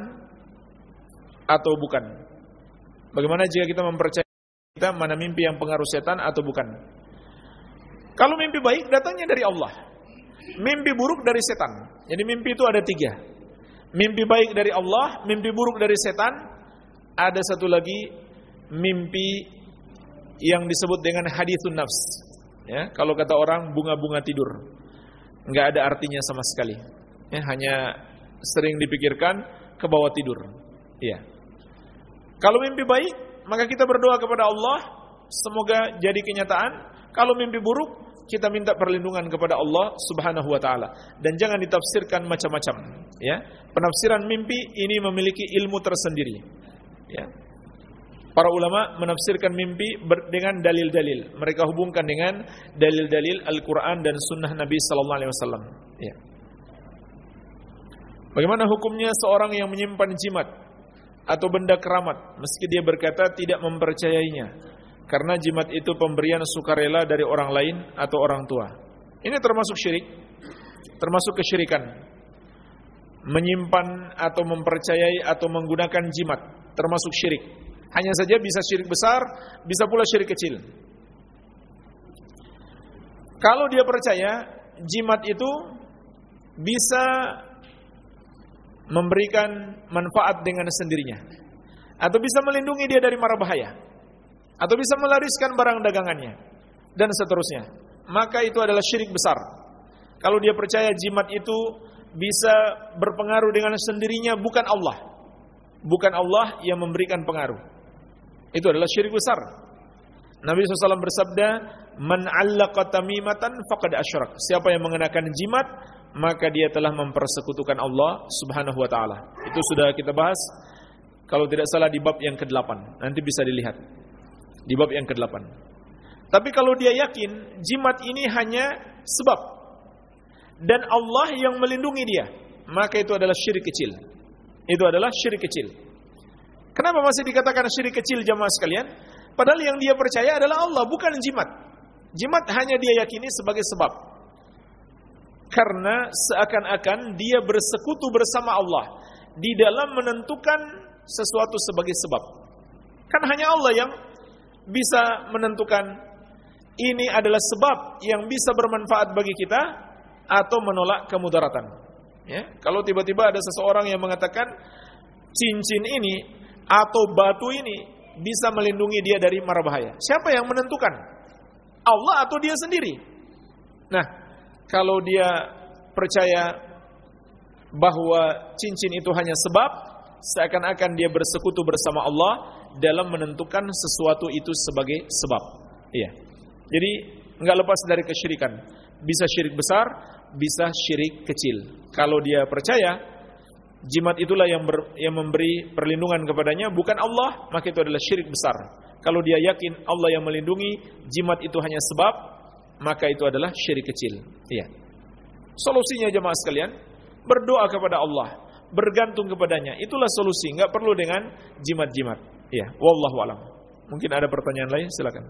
Speaker 1: atau bukan? Bagaimana jika kita mempercayai kita mana mimpi yang pengaruh setan atau bukan. Kalau mimpi baik datangnya dari Allah. Mimpi buruk dari setan. Jadi mimpi itu ada tiga. Mimpi baik dari Allah, mimpi buruk dari setan. Ada satu lagi mimpi yang disebut dengan hadithun nafs. Ya, kalau kata orang bunga-bunga tidur. Enggak ada artinya sama sekali. Ya, hanya sering dipikirkan ke bawah tidur. Ya. Kalau mimpi baik maka kita berdoa kepada Allah semoga jadi kenyataan. Kalau mimpi buruk, kita minta perlindungan kepada Allah Subhanahu wa taala dan jangan ditafsirkan macam-macam, ya. Penafsiran mimpi ini memiliki ilmu tersendiri. Ya. Para ulama menafsirkan mimpi dengan dalil-dalil. Mereka hubungkan dengan dalil-dalil Al-Qur'an dan sunnah Nabi sallallahu alaihi wasallam, ya. Bagaimana hukumnya seorang yang menyimpan jimat atau benda keramat meski dia berkata tidak mempercayainya karena jimat itu pemberian sukarela dari orang lain atau orang tua. Ini termasuk syirik, termasuk kesyirikan. Menyimpan atau mempercayai atau menggunakan jimat termasuk syirik. Hanya saja bisa syirik besar, bisa pula syirik kecil. Kalau dia percaya jimat itu bisa memberikan manfaat dengan sendirinya atau bisa melindungi dia dari mara bahaya atau bisa melariskan barang dagangannya. Dan seterusnya. Maka itu adalah syirik besar. Kalau dia percaya jimat itu bisa berpengaruh dengan sendirinya bukan Allah. Bukan Allah yang memberikan pengaruh. Itu adalah syirik besar. Nabi SAW bersabda man allaqa tamimatan faqad asyrak. Siapa yang mengenakan jimat maka dia telah mempersekutukan Allah Subhanahu wa taala. Itu sudah kita bahas. Kalau tidak salah di bab yang ke-8. Nanti bisa dilihat. Di bab yang ke-8. Tapi kalau dia yakin jimat ini hanya sebab dan Allah yang melindungi dia, maka itu adalah syirik kecil. Itu adalah syirik kecil. Kenapa masih dikatakan syirik kecil jamaah sekalian? Padahal yang dia percaya adalah Allah, bukan jimat. Jimat hanya dia yakini sebagai sebab. Karena seakan-akan dia bersekutu bersama Allah di dalam menentukan sesuatu sebagai sebab. Kan hanya Allah yang bisa menentukan ini adalah sebab yang bisa bermanfaat bagi kita atau menolak kemudaratan. Ya, kalau tiba-tiba ada seseorang yang mengatakan cincin ini atau batu ini bisa melindungi dia dari mara bahaya. Siapa yang menentukan? Allah atau dia sendiri? Nah, kalau dia percaya bahwa cincin itu hanya sebab, seakan-akan dia bersekutu bersama Allah dalam menentukan sesuatu itu sebagai sebab. Iya. Jadi nggak lepas dari kesyirikan. Bisa syirik besar, bisa syirik kecil. Kalau dia percaya jimat itulah yang ber, yang memberi perlindungan kepadanya bukan Allah, maka itu adalah syirik besar. Kalau dia yakin Allah yang melindungi, jimat itu hanya sebab, maka itu adalah syirik kecil. Iya. Solusinya jemaah sekalian, berdoa kepada Allah, bergantung kepadanya. Itulah solusi, nggak perlu dengan jimat-jimat. Iya, wallahu alam. Mungkin ada pertanyaan lain, silakan.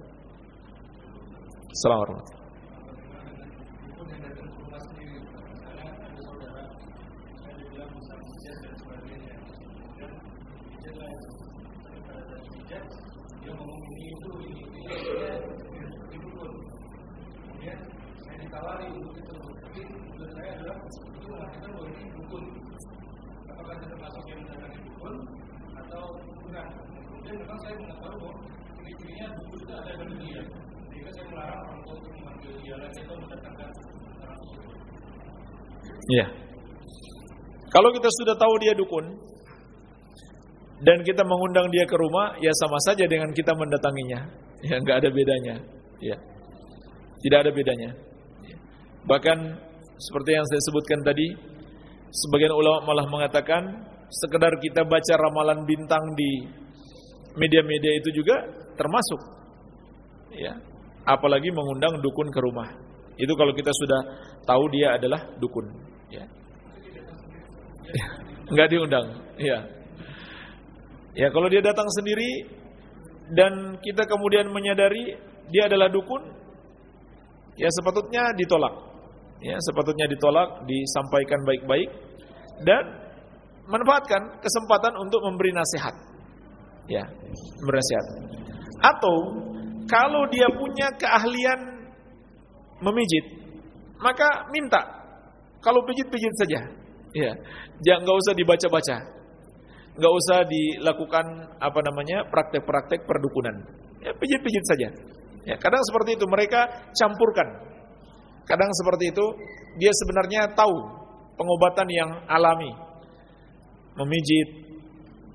Speaker 1: Assalamualaikum Iya. Kalau kita sudah tahu dia dukun dan kita mengundang dia ke rumah, ya sama saja dengan kita mendatanginya. Ya nggak ada bedanya. Ya. Tidak ada bedanya. Ya. Bahkan seperti yang saya sebutkan tadi, sebagian ulama malah mengatakan sekedar kita baca ramalan bintang di media-media itu juga termasuk. Ya. Apalagi mengundang dukun ke rumah. Itu kalau kita sudah tahu dia adalah dukun. Ya. Enggak diundang. Ya. Ya, kalau dia datang sendiri dan kita kemudian menyadari dia adalah dukun, ya sepatutnya ditolak. Ya, sepatutnya ditolak, disampaikan baik-baik dan manfaatkan kesempatan untuk memberi nasihat. Ya, memberi nasihat. Atau kalau dia punya keahlian memijit, maka minta kalau pijit-pijit saja. Ya. Jangan enggak usah dibaca-baca. Enggak usah dilakukan apa namanya? praktek-praktek perdukunan. Ya, pijit-pijit saja. Ya, kadang seperti itu mereka campurkan. Kadang seperti itu dia sebenarnya tahu pengobatan yang alami. Memijit,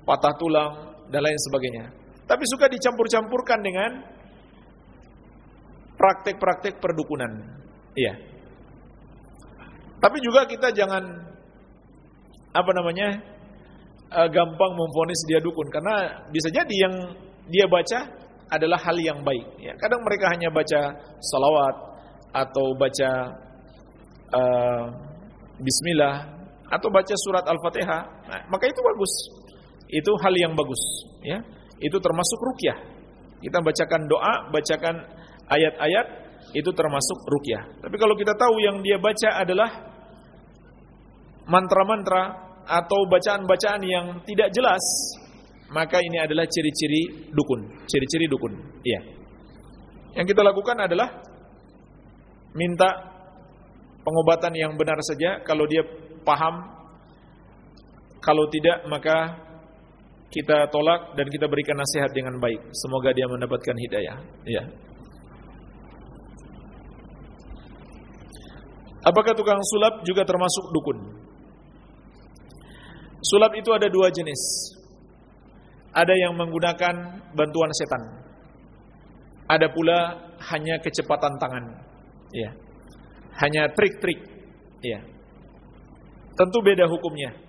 Speaker 1: patah tulang dan lain sebagainya. Tapi suka dicampur-campurkan dengan praktek-praktek perdukunan. Iya. Tapi juga kita jangan apa namanya uh, gampang memfonis dia dukun karena bisa jadi yang dia baca adalah hal yang baik. Ya, kadang mereka hanya baca salawat atau baca uh, Bismillah atau baca surat Al-Fatihah. Nah, maka itu bagus. Itu hal yang bagus. Ya, itu termasuk rukyah. Kita bacakan doa, bacakan ayat-ayat itu termasuk rukyah. Tapi kalau kita tahu yang dia baca adalah mantra-mantra atau bacaan-bacaan yang tidak jelas, maka ini adalah ciri-ciri dukun, ciri-ciri dukun. Iya. Yang kita lakukan adalah minta pengobatan yang benar saja kalau dia paham. Kalau tidak maka kita tolak dan kita berikan nasihat dengan baik. Semoga dia mendapatkan hidayah. Iya. Apakah tukang sulap juga termasuk dukun? Sulap itu ada dua jenis. Ada yang menggunakan bantuan setan. Ada pula hanya kecepatan tangan. Ya. Hanya trik-trik. Ya. Tentu beda hukumnya.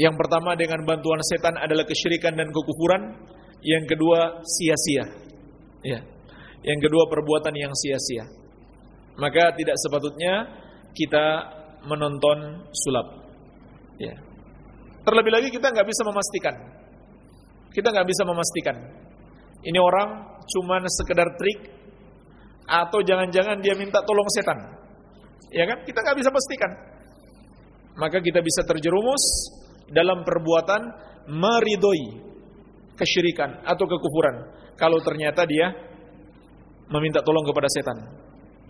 Speaker 1: Yang pertama dengan bantuan setan adalah kesyirikan dan kekufuran Yang kedua sia-sia. Ya. Yang kedua perbuatan yang sia-sia. Maka tidak sepatutnya kita menonton sulap. Ya. Terlebih lagi kita nggak bisa memastikan. Kita nggak bisa memastikan. Ini orang cuma sekedar trik atau jangan-jangan dia minta tolong setan. Ya kan? Kita nggak bisa pastikan. Maka kita bisa terjerumus dalam perbuatan meridoi kesyirikan atau kekufuran kalau ternyata dia meminta tolong kepada setan.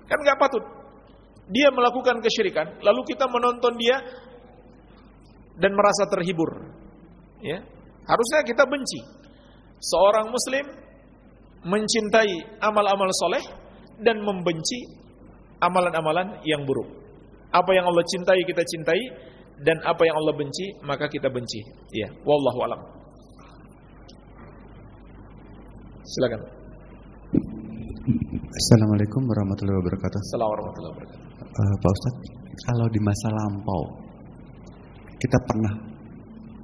Speaker 1: Kan nggak patut. Dia melakukan kesyirikan, lalu kita menonton dia dan merasa terhibur. Ya. Harusnya kita benci. Seorang muslim mencintai amal-amal soleh dan membenci amalan-amalan yang buruk. Apa yang Allah cintai kita cintai dan apa yang Allah benci maka kita benci. Ya, wallahu alam. Silakan.
Speaker 2: Assalamualaikum warahmatullahi wabarakatuh.
Speaker 1: Assalamualaikum warahmatullahi wabarakatuh.
Speaker 2: Uh, Pak Ustadz, kalau di masa lampau kita pernah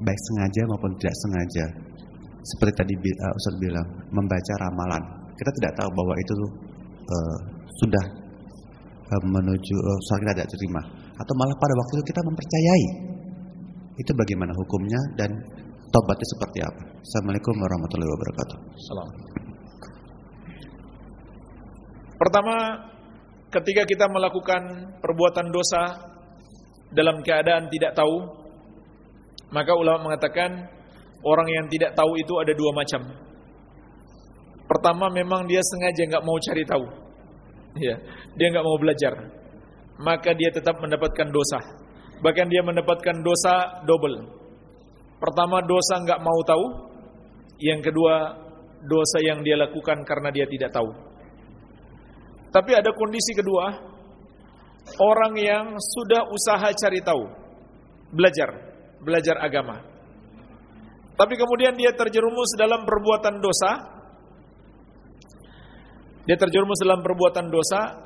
Speaker 2: baik sengaja maupun tidak sengaja, seperti tadi uh, Ustadz bilang, membaca ramalan. Kita tidak tahu bahwa itu uh, sudah uh, menuju uh, soal kita tidak terima, atau malah pada waktu itu kita mempercayai. Itu bagaimana hukumnya dan tobatnya seperti apa? Assalamualaikum warahmatullahi wabarakatuh.
Speaker 1: Salam. Pertama, ketika kita melakukan perbuatan dosa dalam keadaan tidak tahu, maka ulama mengatakan orang yang tidak tahu itu ada dua macam. Pertama, memang dia sengaja nggak mau cari tahu, ya, dia nggak mau belajar, maka dia tetap mendapatkan dosa. Bahkan dia mendapatkan dosa double. Pertama, dosa nggak mau tahu. Yang kedua, dosa yang dia lakukan karena dia tidak tahu. Tapi ada kondisi kedua, orang yang sudah usaha cari tahu, belajar, belajar agama. Tapi kemudian dia terjerumus dalam perbuatan dosa. Dia terjerumus dalam perbuatan dosa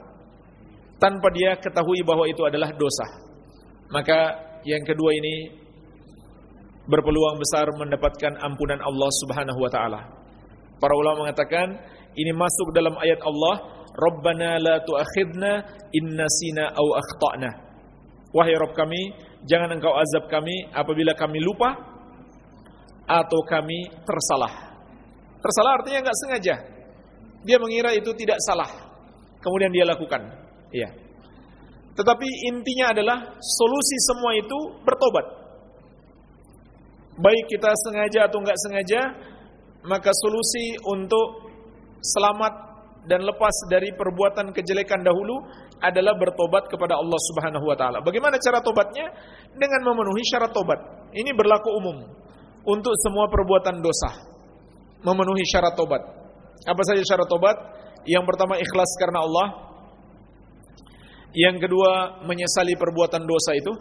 Speaker 1: tanpa dia ketahui bahwa itu adalah dosa. Maka yang kedua ini berpeluang besar mendapatkan ampunan Allah Subhanahu wa taala. Para ulama mengatakan ini masuk dalam ayat Allah Rabbana la tu'akhidna in nasina aw akhtana. Wahai Rabb kami, jangan engkau azab kami apabila kami lupa atau kami tersalah. Tersalah artinya enggak sengaja. Dia mengira itu tidak salah. Kemudian dia lakukan. Iya. Tetapi intinya adalah solusi semua itu bertobat. Baik kita sengaja atau enggak sengaja, maka solusi untuk selamat dan lepas dari perbuatan kejelekan dahulu adalah bertobat kepada Allah Subhanahu wa taala. Bagaimana cara tobatnya? Dengan memenuhi syarat tobat. Ini berlaku umum untuk semua perbuatan dosa. Memenuhi syarat tobat. Apa saja syarat tobat? Yang pertama ikhlas karena Allah. Yang kedua menyesali perbuatan dosa itu.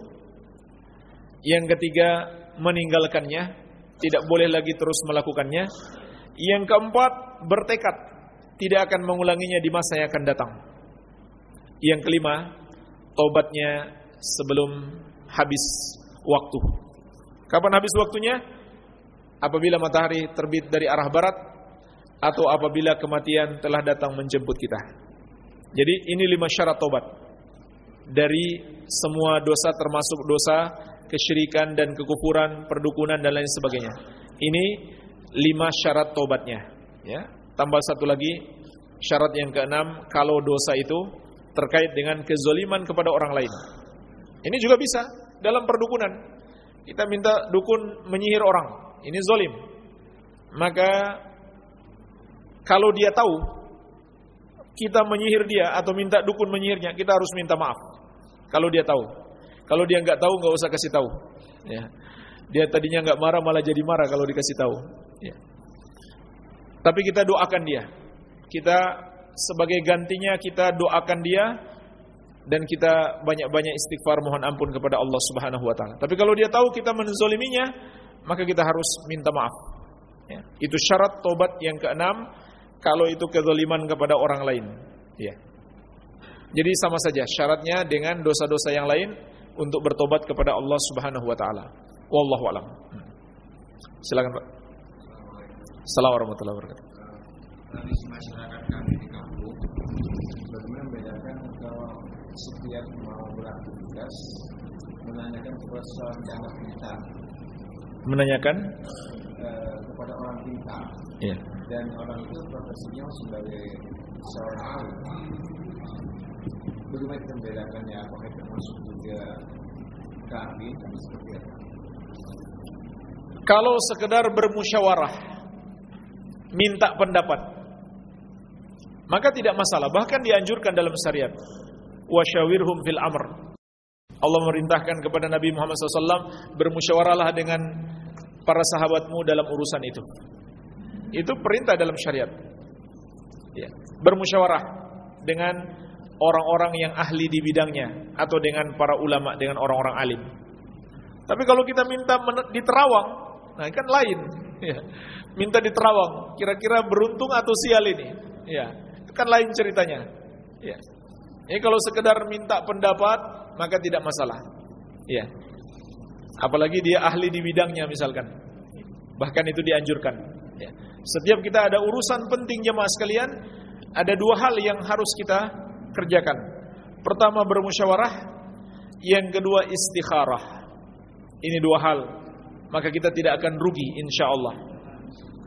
Speaker 1: Yang ketiga meninggalkannya, tidak boleh lagi terus melakukannya. Yang keempat bertekad tidak akan mengulanginya di masa yang akan datang. Yang kelima, tobatnya sebelum habis waktu. Kapan habis waktunya? Apabila matahari terbit dari arah barat atau apabila kematian telah datang menjemput kita. Jadi ini lima syarat tobat. Dari semua dosa termasuk dosa kesyirikan dan kekufuran, perdukunan dan lain sebagainya. Ini lima syarat tobatnya, ya. Tambah satu lagi syarat yang keenam kalau dosa itu terkait dengan kezoliman kepada orang lain. Ini juga bisa dalam perdukunan. Kita minta dukun menyihir orang, ini zolim. Maka kalau dia tahu kita menyihir dia atau minta dukun menyihirnya, kita harus minta maaf. Kalau dia tahu. Kalau dia nggak tahu nggak usah kasih tahu. Ya. Dia tadinya nggak marah malah jadi marah kalau dikasih tahu. Ya. Tapi kita doakan dia. Kita sebagai gantinya kita doakan dia dan kita banyak-banyak istighfar mohon ampun kepada Allah Subhanahu wa taala. Tapi kalau dia tahu kita menzoliminya, maka kita harus minta maaf. Ya. Itu syarat tobat yang keenam kalau itu kezaliman kepada orang lain. Ya. Jadi sama saja syaratnya dengan dosa-dosa yang lain untuk bertobat kepada Allah Subhanahu wa taala. Wallahu alam. Hmm. Silakan Pak. Assalamualaikum warahmatullahi wabarakatuh.
Speaker 3: Tradisi masyarakat kami di kampung bagaimana membedakan kalau setiap mau beraktivitas menanyakan kepada seorang yang pintar
Speaker 1: Menanyakan?
Speaker 3: eh, kepada orang pintar
Speaker 1: Iya.
Speaker 3: dan orang itu profesinya sebagai seorang. Bagaimana kita membedakannya? Apakah termasuk juga seperti apa?
Speaker 1: Kalau sekedar bermusyawarah, minta pendapat, maka tidak masalah. Bahkan dianjurkan dalam syariat. Wasyawirhum fil amr. Allah merintahkan kepada Nabi Muhammad SAW bermusyawarahlah dengan para sahabatmu dalam urusan itu. Itu perintah dalam syariat. Ya. Bermusyawarah dengan orang-orang yang ahli di bidangnya atau dengan para ulama, dengan orang-orang alim. Tapi kalau kita minta men- di Terawang, nah kan lain. Ya. Minta di Terawang, kira-kira beruntung atau sial ini? Ya, itu kan lain ceritanya. Ya. Ini kalau sekedar minta pendapat, maka tidak masalah. Ya. Apalagi dia ahli di bidangnya misalkan. Bahkan itu dianjurkan. Ya. Setiap kita ada urusan penting jemaah sekalian, ada dua hal yang harus kita kerjakan. Pertama bermusyawarah, yang kedua istikharah. Ini dua hal. Maka kita tidak akan rugi insya Allah.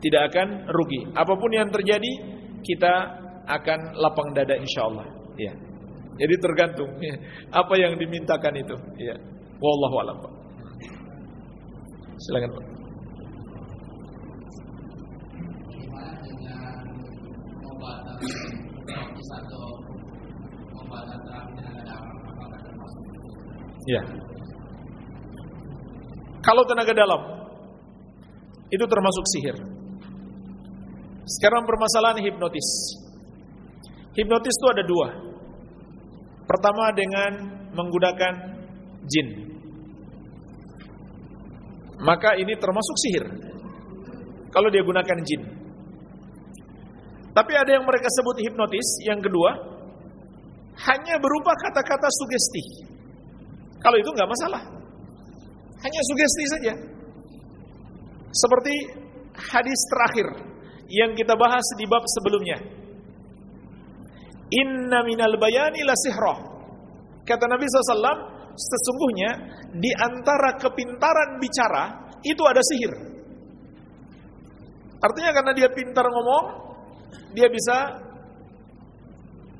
Speaker 1: Tidak akan rugi. Apa pun yang terjadi, kita akan lapang dada insya Allah. Ya. Jadi tergantung ya, apa yang dimintakan itu. Ya. Wallahu a'lam. Silakan Pak.
Speaker 4: Bagaimana dengan psikis atau pengobatan terapi tenaga dalam apakah termasuk?
Speaker 1: Ya. Kalau tenaga dalam itu termasuk sihir. Sekarang permasalahan hipnotis. Hipnotis itu ada dua. Pertama dengan menggunakan jin. Maka ini termasuk sihir. Kalau dia gunakan jin. Tapi ada yang mereka sebut hipnotis. Yang kedua, hanya berupa kata-kata sugesti. Kalau itu nggak masalah. Hanya sugesti saja. Seperti hadis terakhir yang kita bahas di bab sebelumnya. Inna minal bayani la sihra. Kata Nabi SAW, sesungguhnya di antara kepintaran bicara itu ada sihir. Artinya karena dia pintar ngomong, dia bisa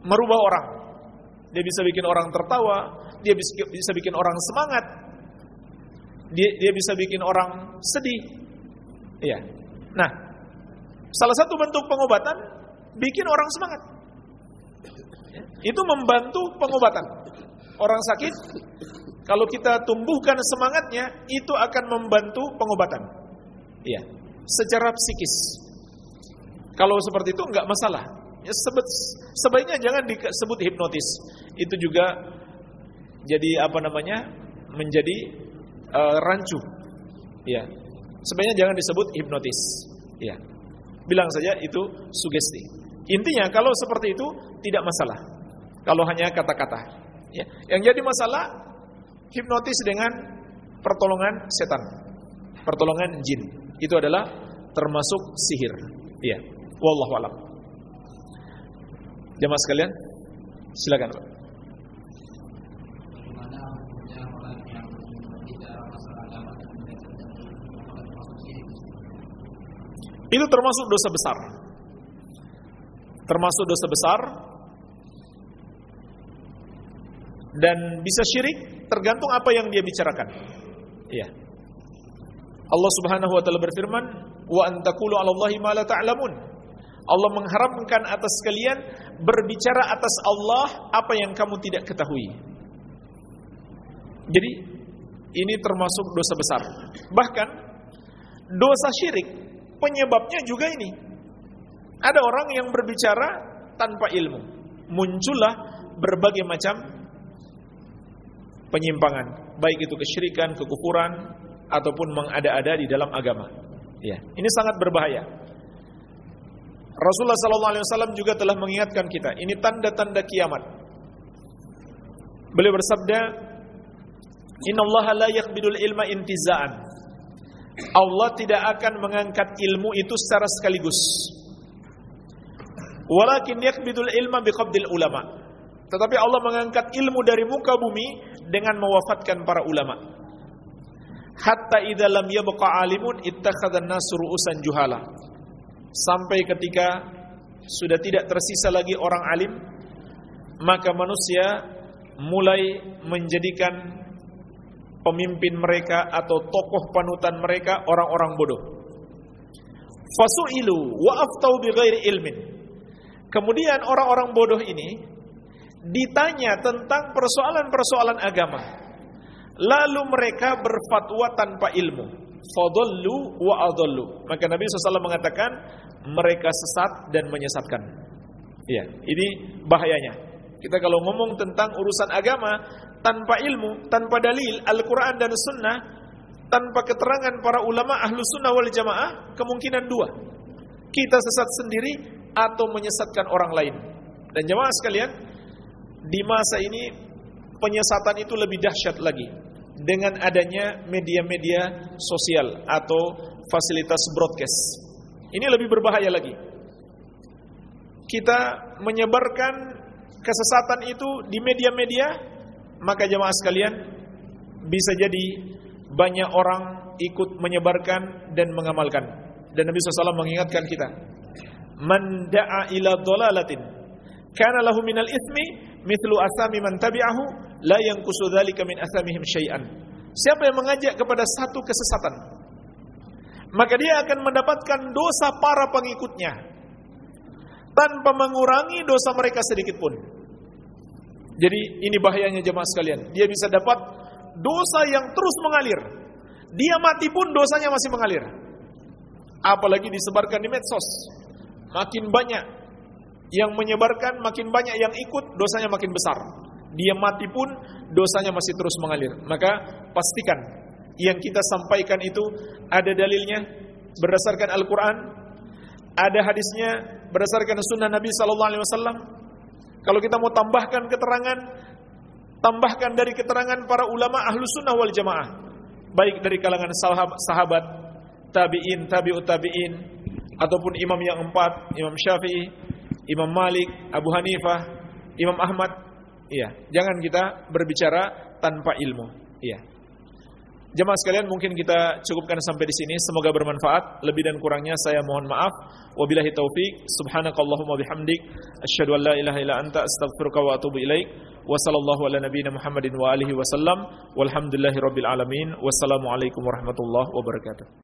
Speaker 1: merubah orang. Dia bisa bikin orang tertawa, dia bisa, bikin orang semangat, dia, dia bisa bikin orang sedih. Iya. Nah, salah satu bentuk pengobatan bikin orang semangat. Itu membantu pengobatan. Orang sakit kalau kita tumbuhkan semangatnya itu akan membantu pengobatan. Iya. Secara psikis. Kalau seperti itu enggak masalah. Ya, sebet, sebaiknya jangan disebut hipnotis. Itu juga jadi apa namanya? menjadi uh, rancu. Ya. Sebenarnya jangan disebut hipnotis. Ya. Bilang saja itu sugesti. Intinya kalau seperti itu tidak masalah. Kalau hanya kata-kata. Ya. Yang jadi masalah hipnotis dengan pertolongan setan. Pertolongan jin. Itu adalah termasuk sihir. Ya. Wallahu a'lam. Jemaah sekalian, silakan Pak. Itu termasuk dosa besar. Termasuk dosa besar dan bisa syirik tergantung apa yang dia bicarakan. Iya. Allah Subhanahu wa taala berfirman, "Wa antakulu 'ala Allahi ma la ta'lamun." Allah mengharamkan atas kalian berbicara atas Allah apa yang kamu tidak ketahui. Jadi ini termasuk dosa besar. Bahkan dosa syirik penyebabnya juga ini. Ada orang yang berbicara tanpa ilmu. Muncullah berbagai macam penyimpangan, baik itu kesyirikan, kekufuran ataupun mengada-ada di dalam agama. Ya, ini sangat berbahaya. Rasulullah sallallahu alaihi wasallam juga telah mengingatkan kita, ini tanda-tanda kiamat. Beliau bersabda, "Innallaha la yaqbidul ilma intiza'an." Allah tidak akan mengangkat ilmu itu secara sekaligus. Walakin yakbidul ilma biqabdil ulama. Tetapi Allah mengangkat ilmu dari muka bumi dengan mewafatkan para ulama. Hatta idza lam yabqa alimun ittakhadhan nasu ru'usan juhala. Sampai ketika sudah tidak tersisa lagi orang alim, maka manusia mulai menjadikan pemimpin mereka atau tokoh panutan mereka orang-orang bodoh. Fasu'ilu wa aftau bighairi ilmin. Kemudian orang-orang bodoh ini ditanya tentang persoalan-persoalan agama. Lalu mereka berfatwa tanpa ilmu. Fadallu wa adallu. Maka Nabi SAW mengatakan mereka sesat dan menyesatkan. Ya, ini bahayanya. Kita kalau ngomong tentang urusan agama tanpa ilmu, tanpa dalil Al-Quran dan Sunnah, tanpa keterangan para ulama ahlu sunnah wal jamaah, kemungkinan dua. Kita sesat sendiri atau menyesatkan orang lain. Dan jemaah sekalian, di masa ini penyesatan itu lebih dahsyat lagi dengan adanya media-media sosial atau fasilitas broadcast. Ini lebih berbahaya lagi. Kita menyebarkan kesesatan itu di media-media, maka jemaah sekalian bisa jadi banyak orang ikut menyebarkan dan mengamalkan. Dan Nabi SAW mengingatkan kita, "Man da'a ila dhalalatin kana lahu minal ithmi mithlu asami man tabi'ahu la yanqusu dzalika min asamihim syai'an." Siapa yang mengajak kepada satu kesesatan, maka dia akan mendapatkan dosa para pengikutnya tanpa mengurangi dosa mereka sedikit pun. Jadi ini bahayanya jemaah sekalian. Dia bisa dapat dosa yang terus mengalir. Dia mati pun dosanya masih mengalir. Apalagi disebarkan di medsos. Makin banyak yang menyebarkan, makin banyak yang ikut, dosanya makin besar. Dia mati pun dosanya masih terus mengalir. Maka pastikan yang kita sampaikan itu ada dalilnya berdasarkan Al-Quran, ada hadisnya berdasarkan Sunnah Nabi Sallallahu Alaihi Wasallam. Kalau kita mau tambahkan keterangan, tambahkan dari keterangan para ulama ahlu sunnah wal jamaah, baik dari kalangan sahabat, tabiin, tabiut tabiin, ataupun imam yang empat, Imam Syafi'i, Imam Malik, Abu Hanifah, Imam Ahmad. Iya, jangan kita berbicara tanpa ilmu. Iya. Jemaah sekalian mungkin kita cukupkan sampai di sini. Semoga bermanfaat. Lebih dan kurangnya saya mohon maaf. Wabillahi taufik subhanakallahumma bihamdik. Asyhadu an la ilaha illa anta astaghfiruka wa atubu ilaik. Wa sallallahu ala nabiyyina muhammadin wa alihi wasallam walhamdulillahi rabbil alamin. Wassalamu alaikum warahmatullahi wabarakatuh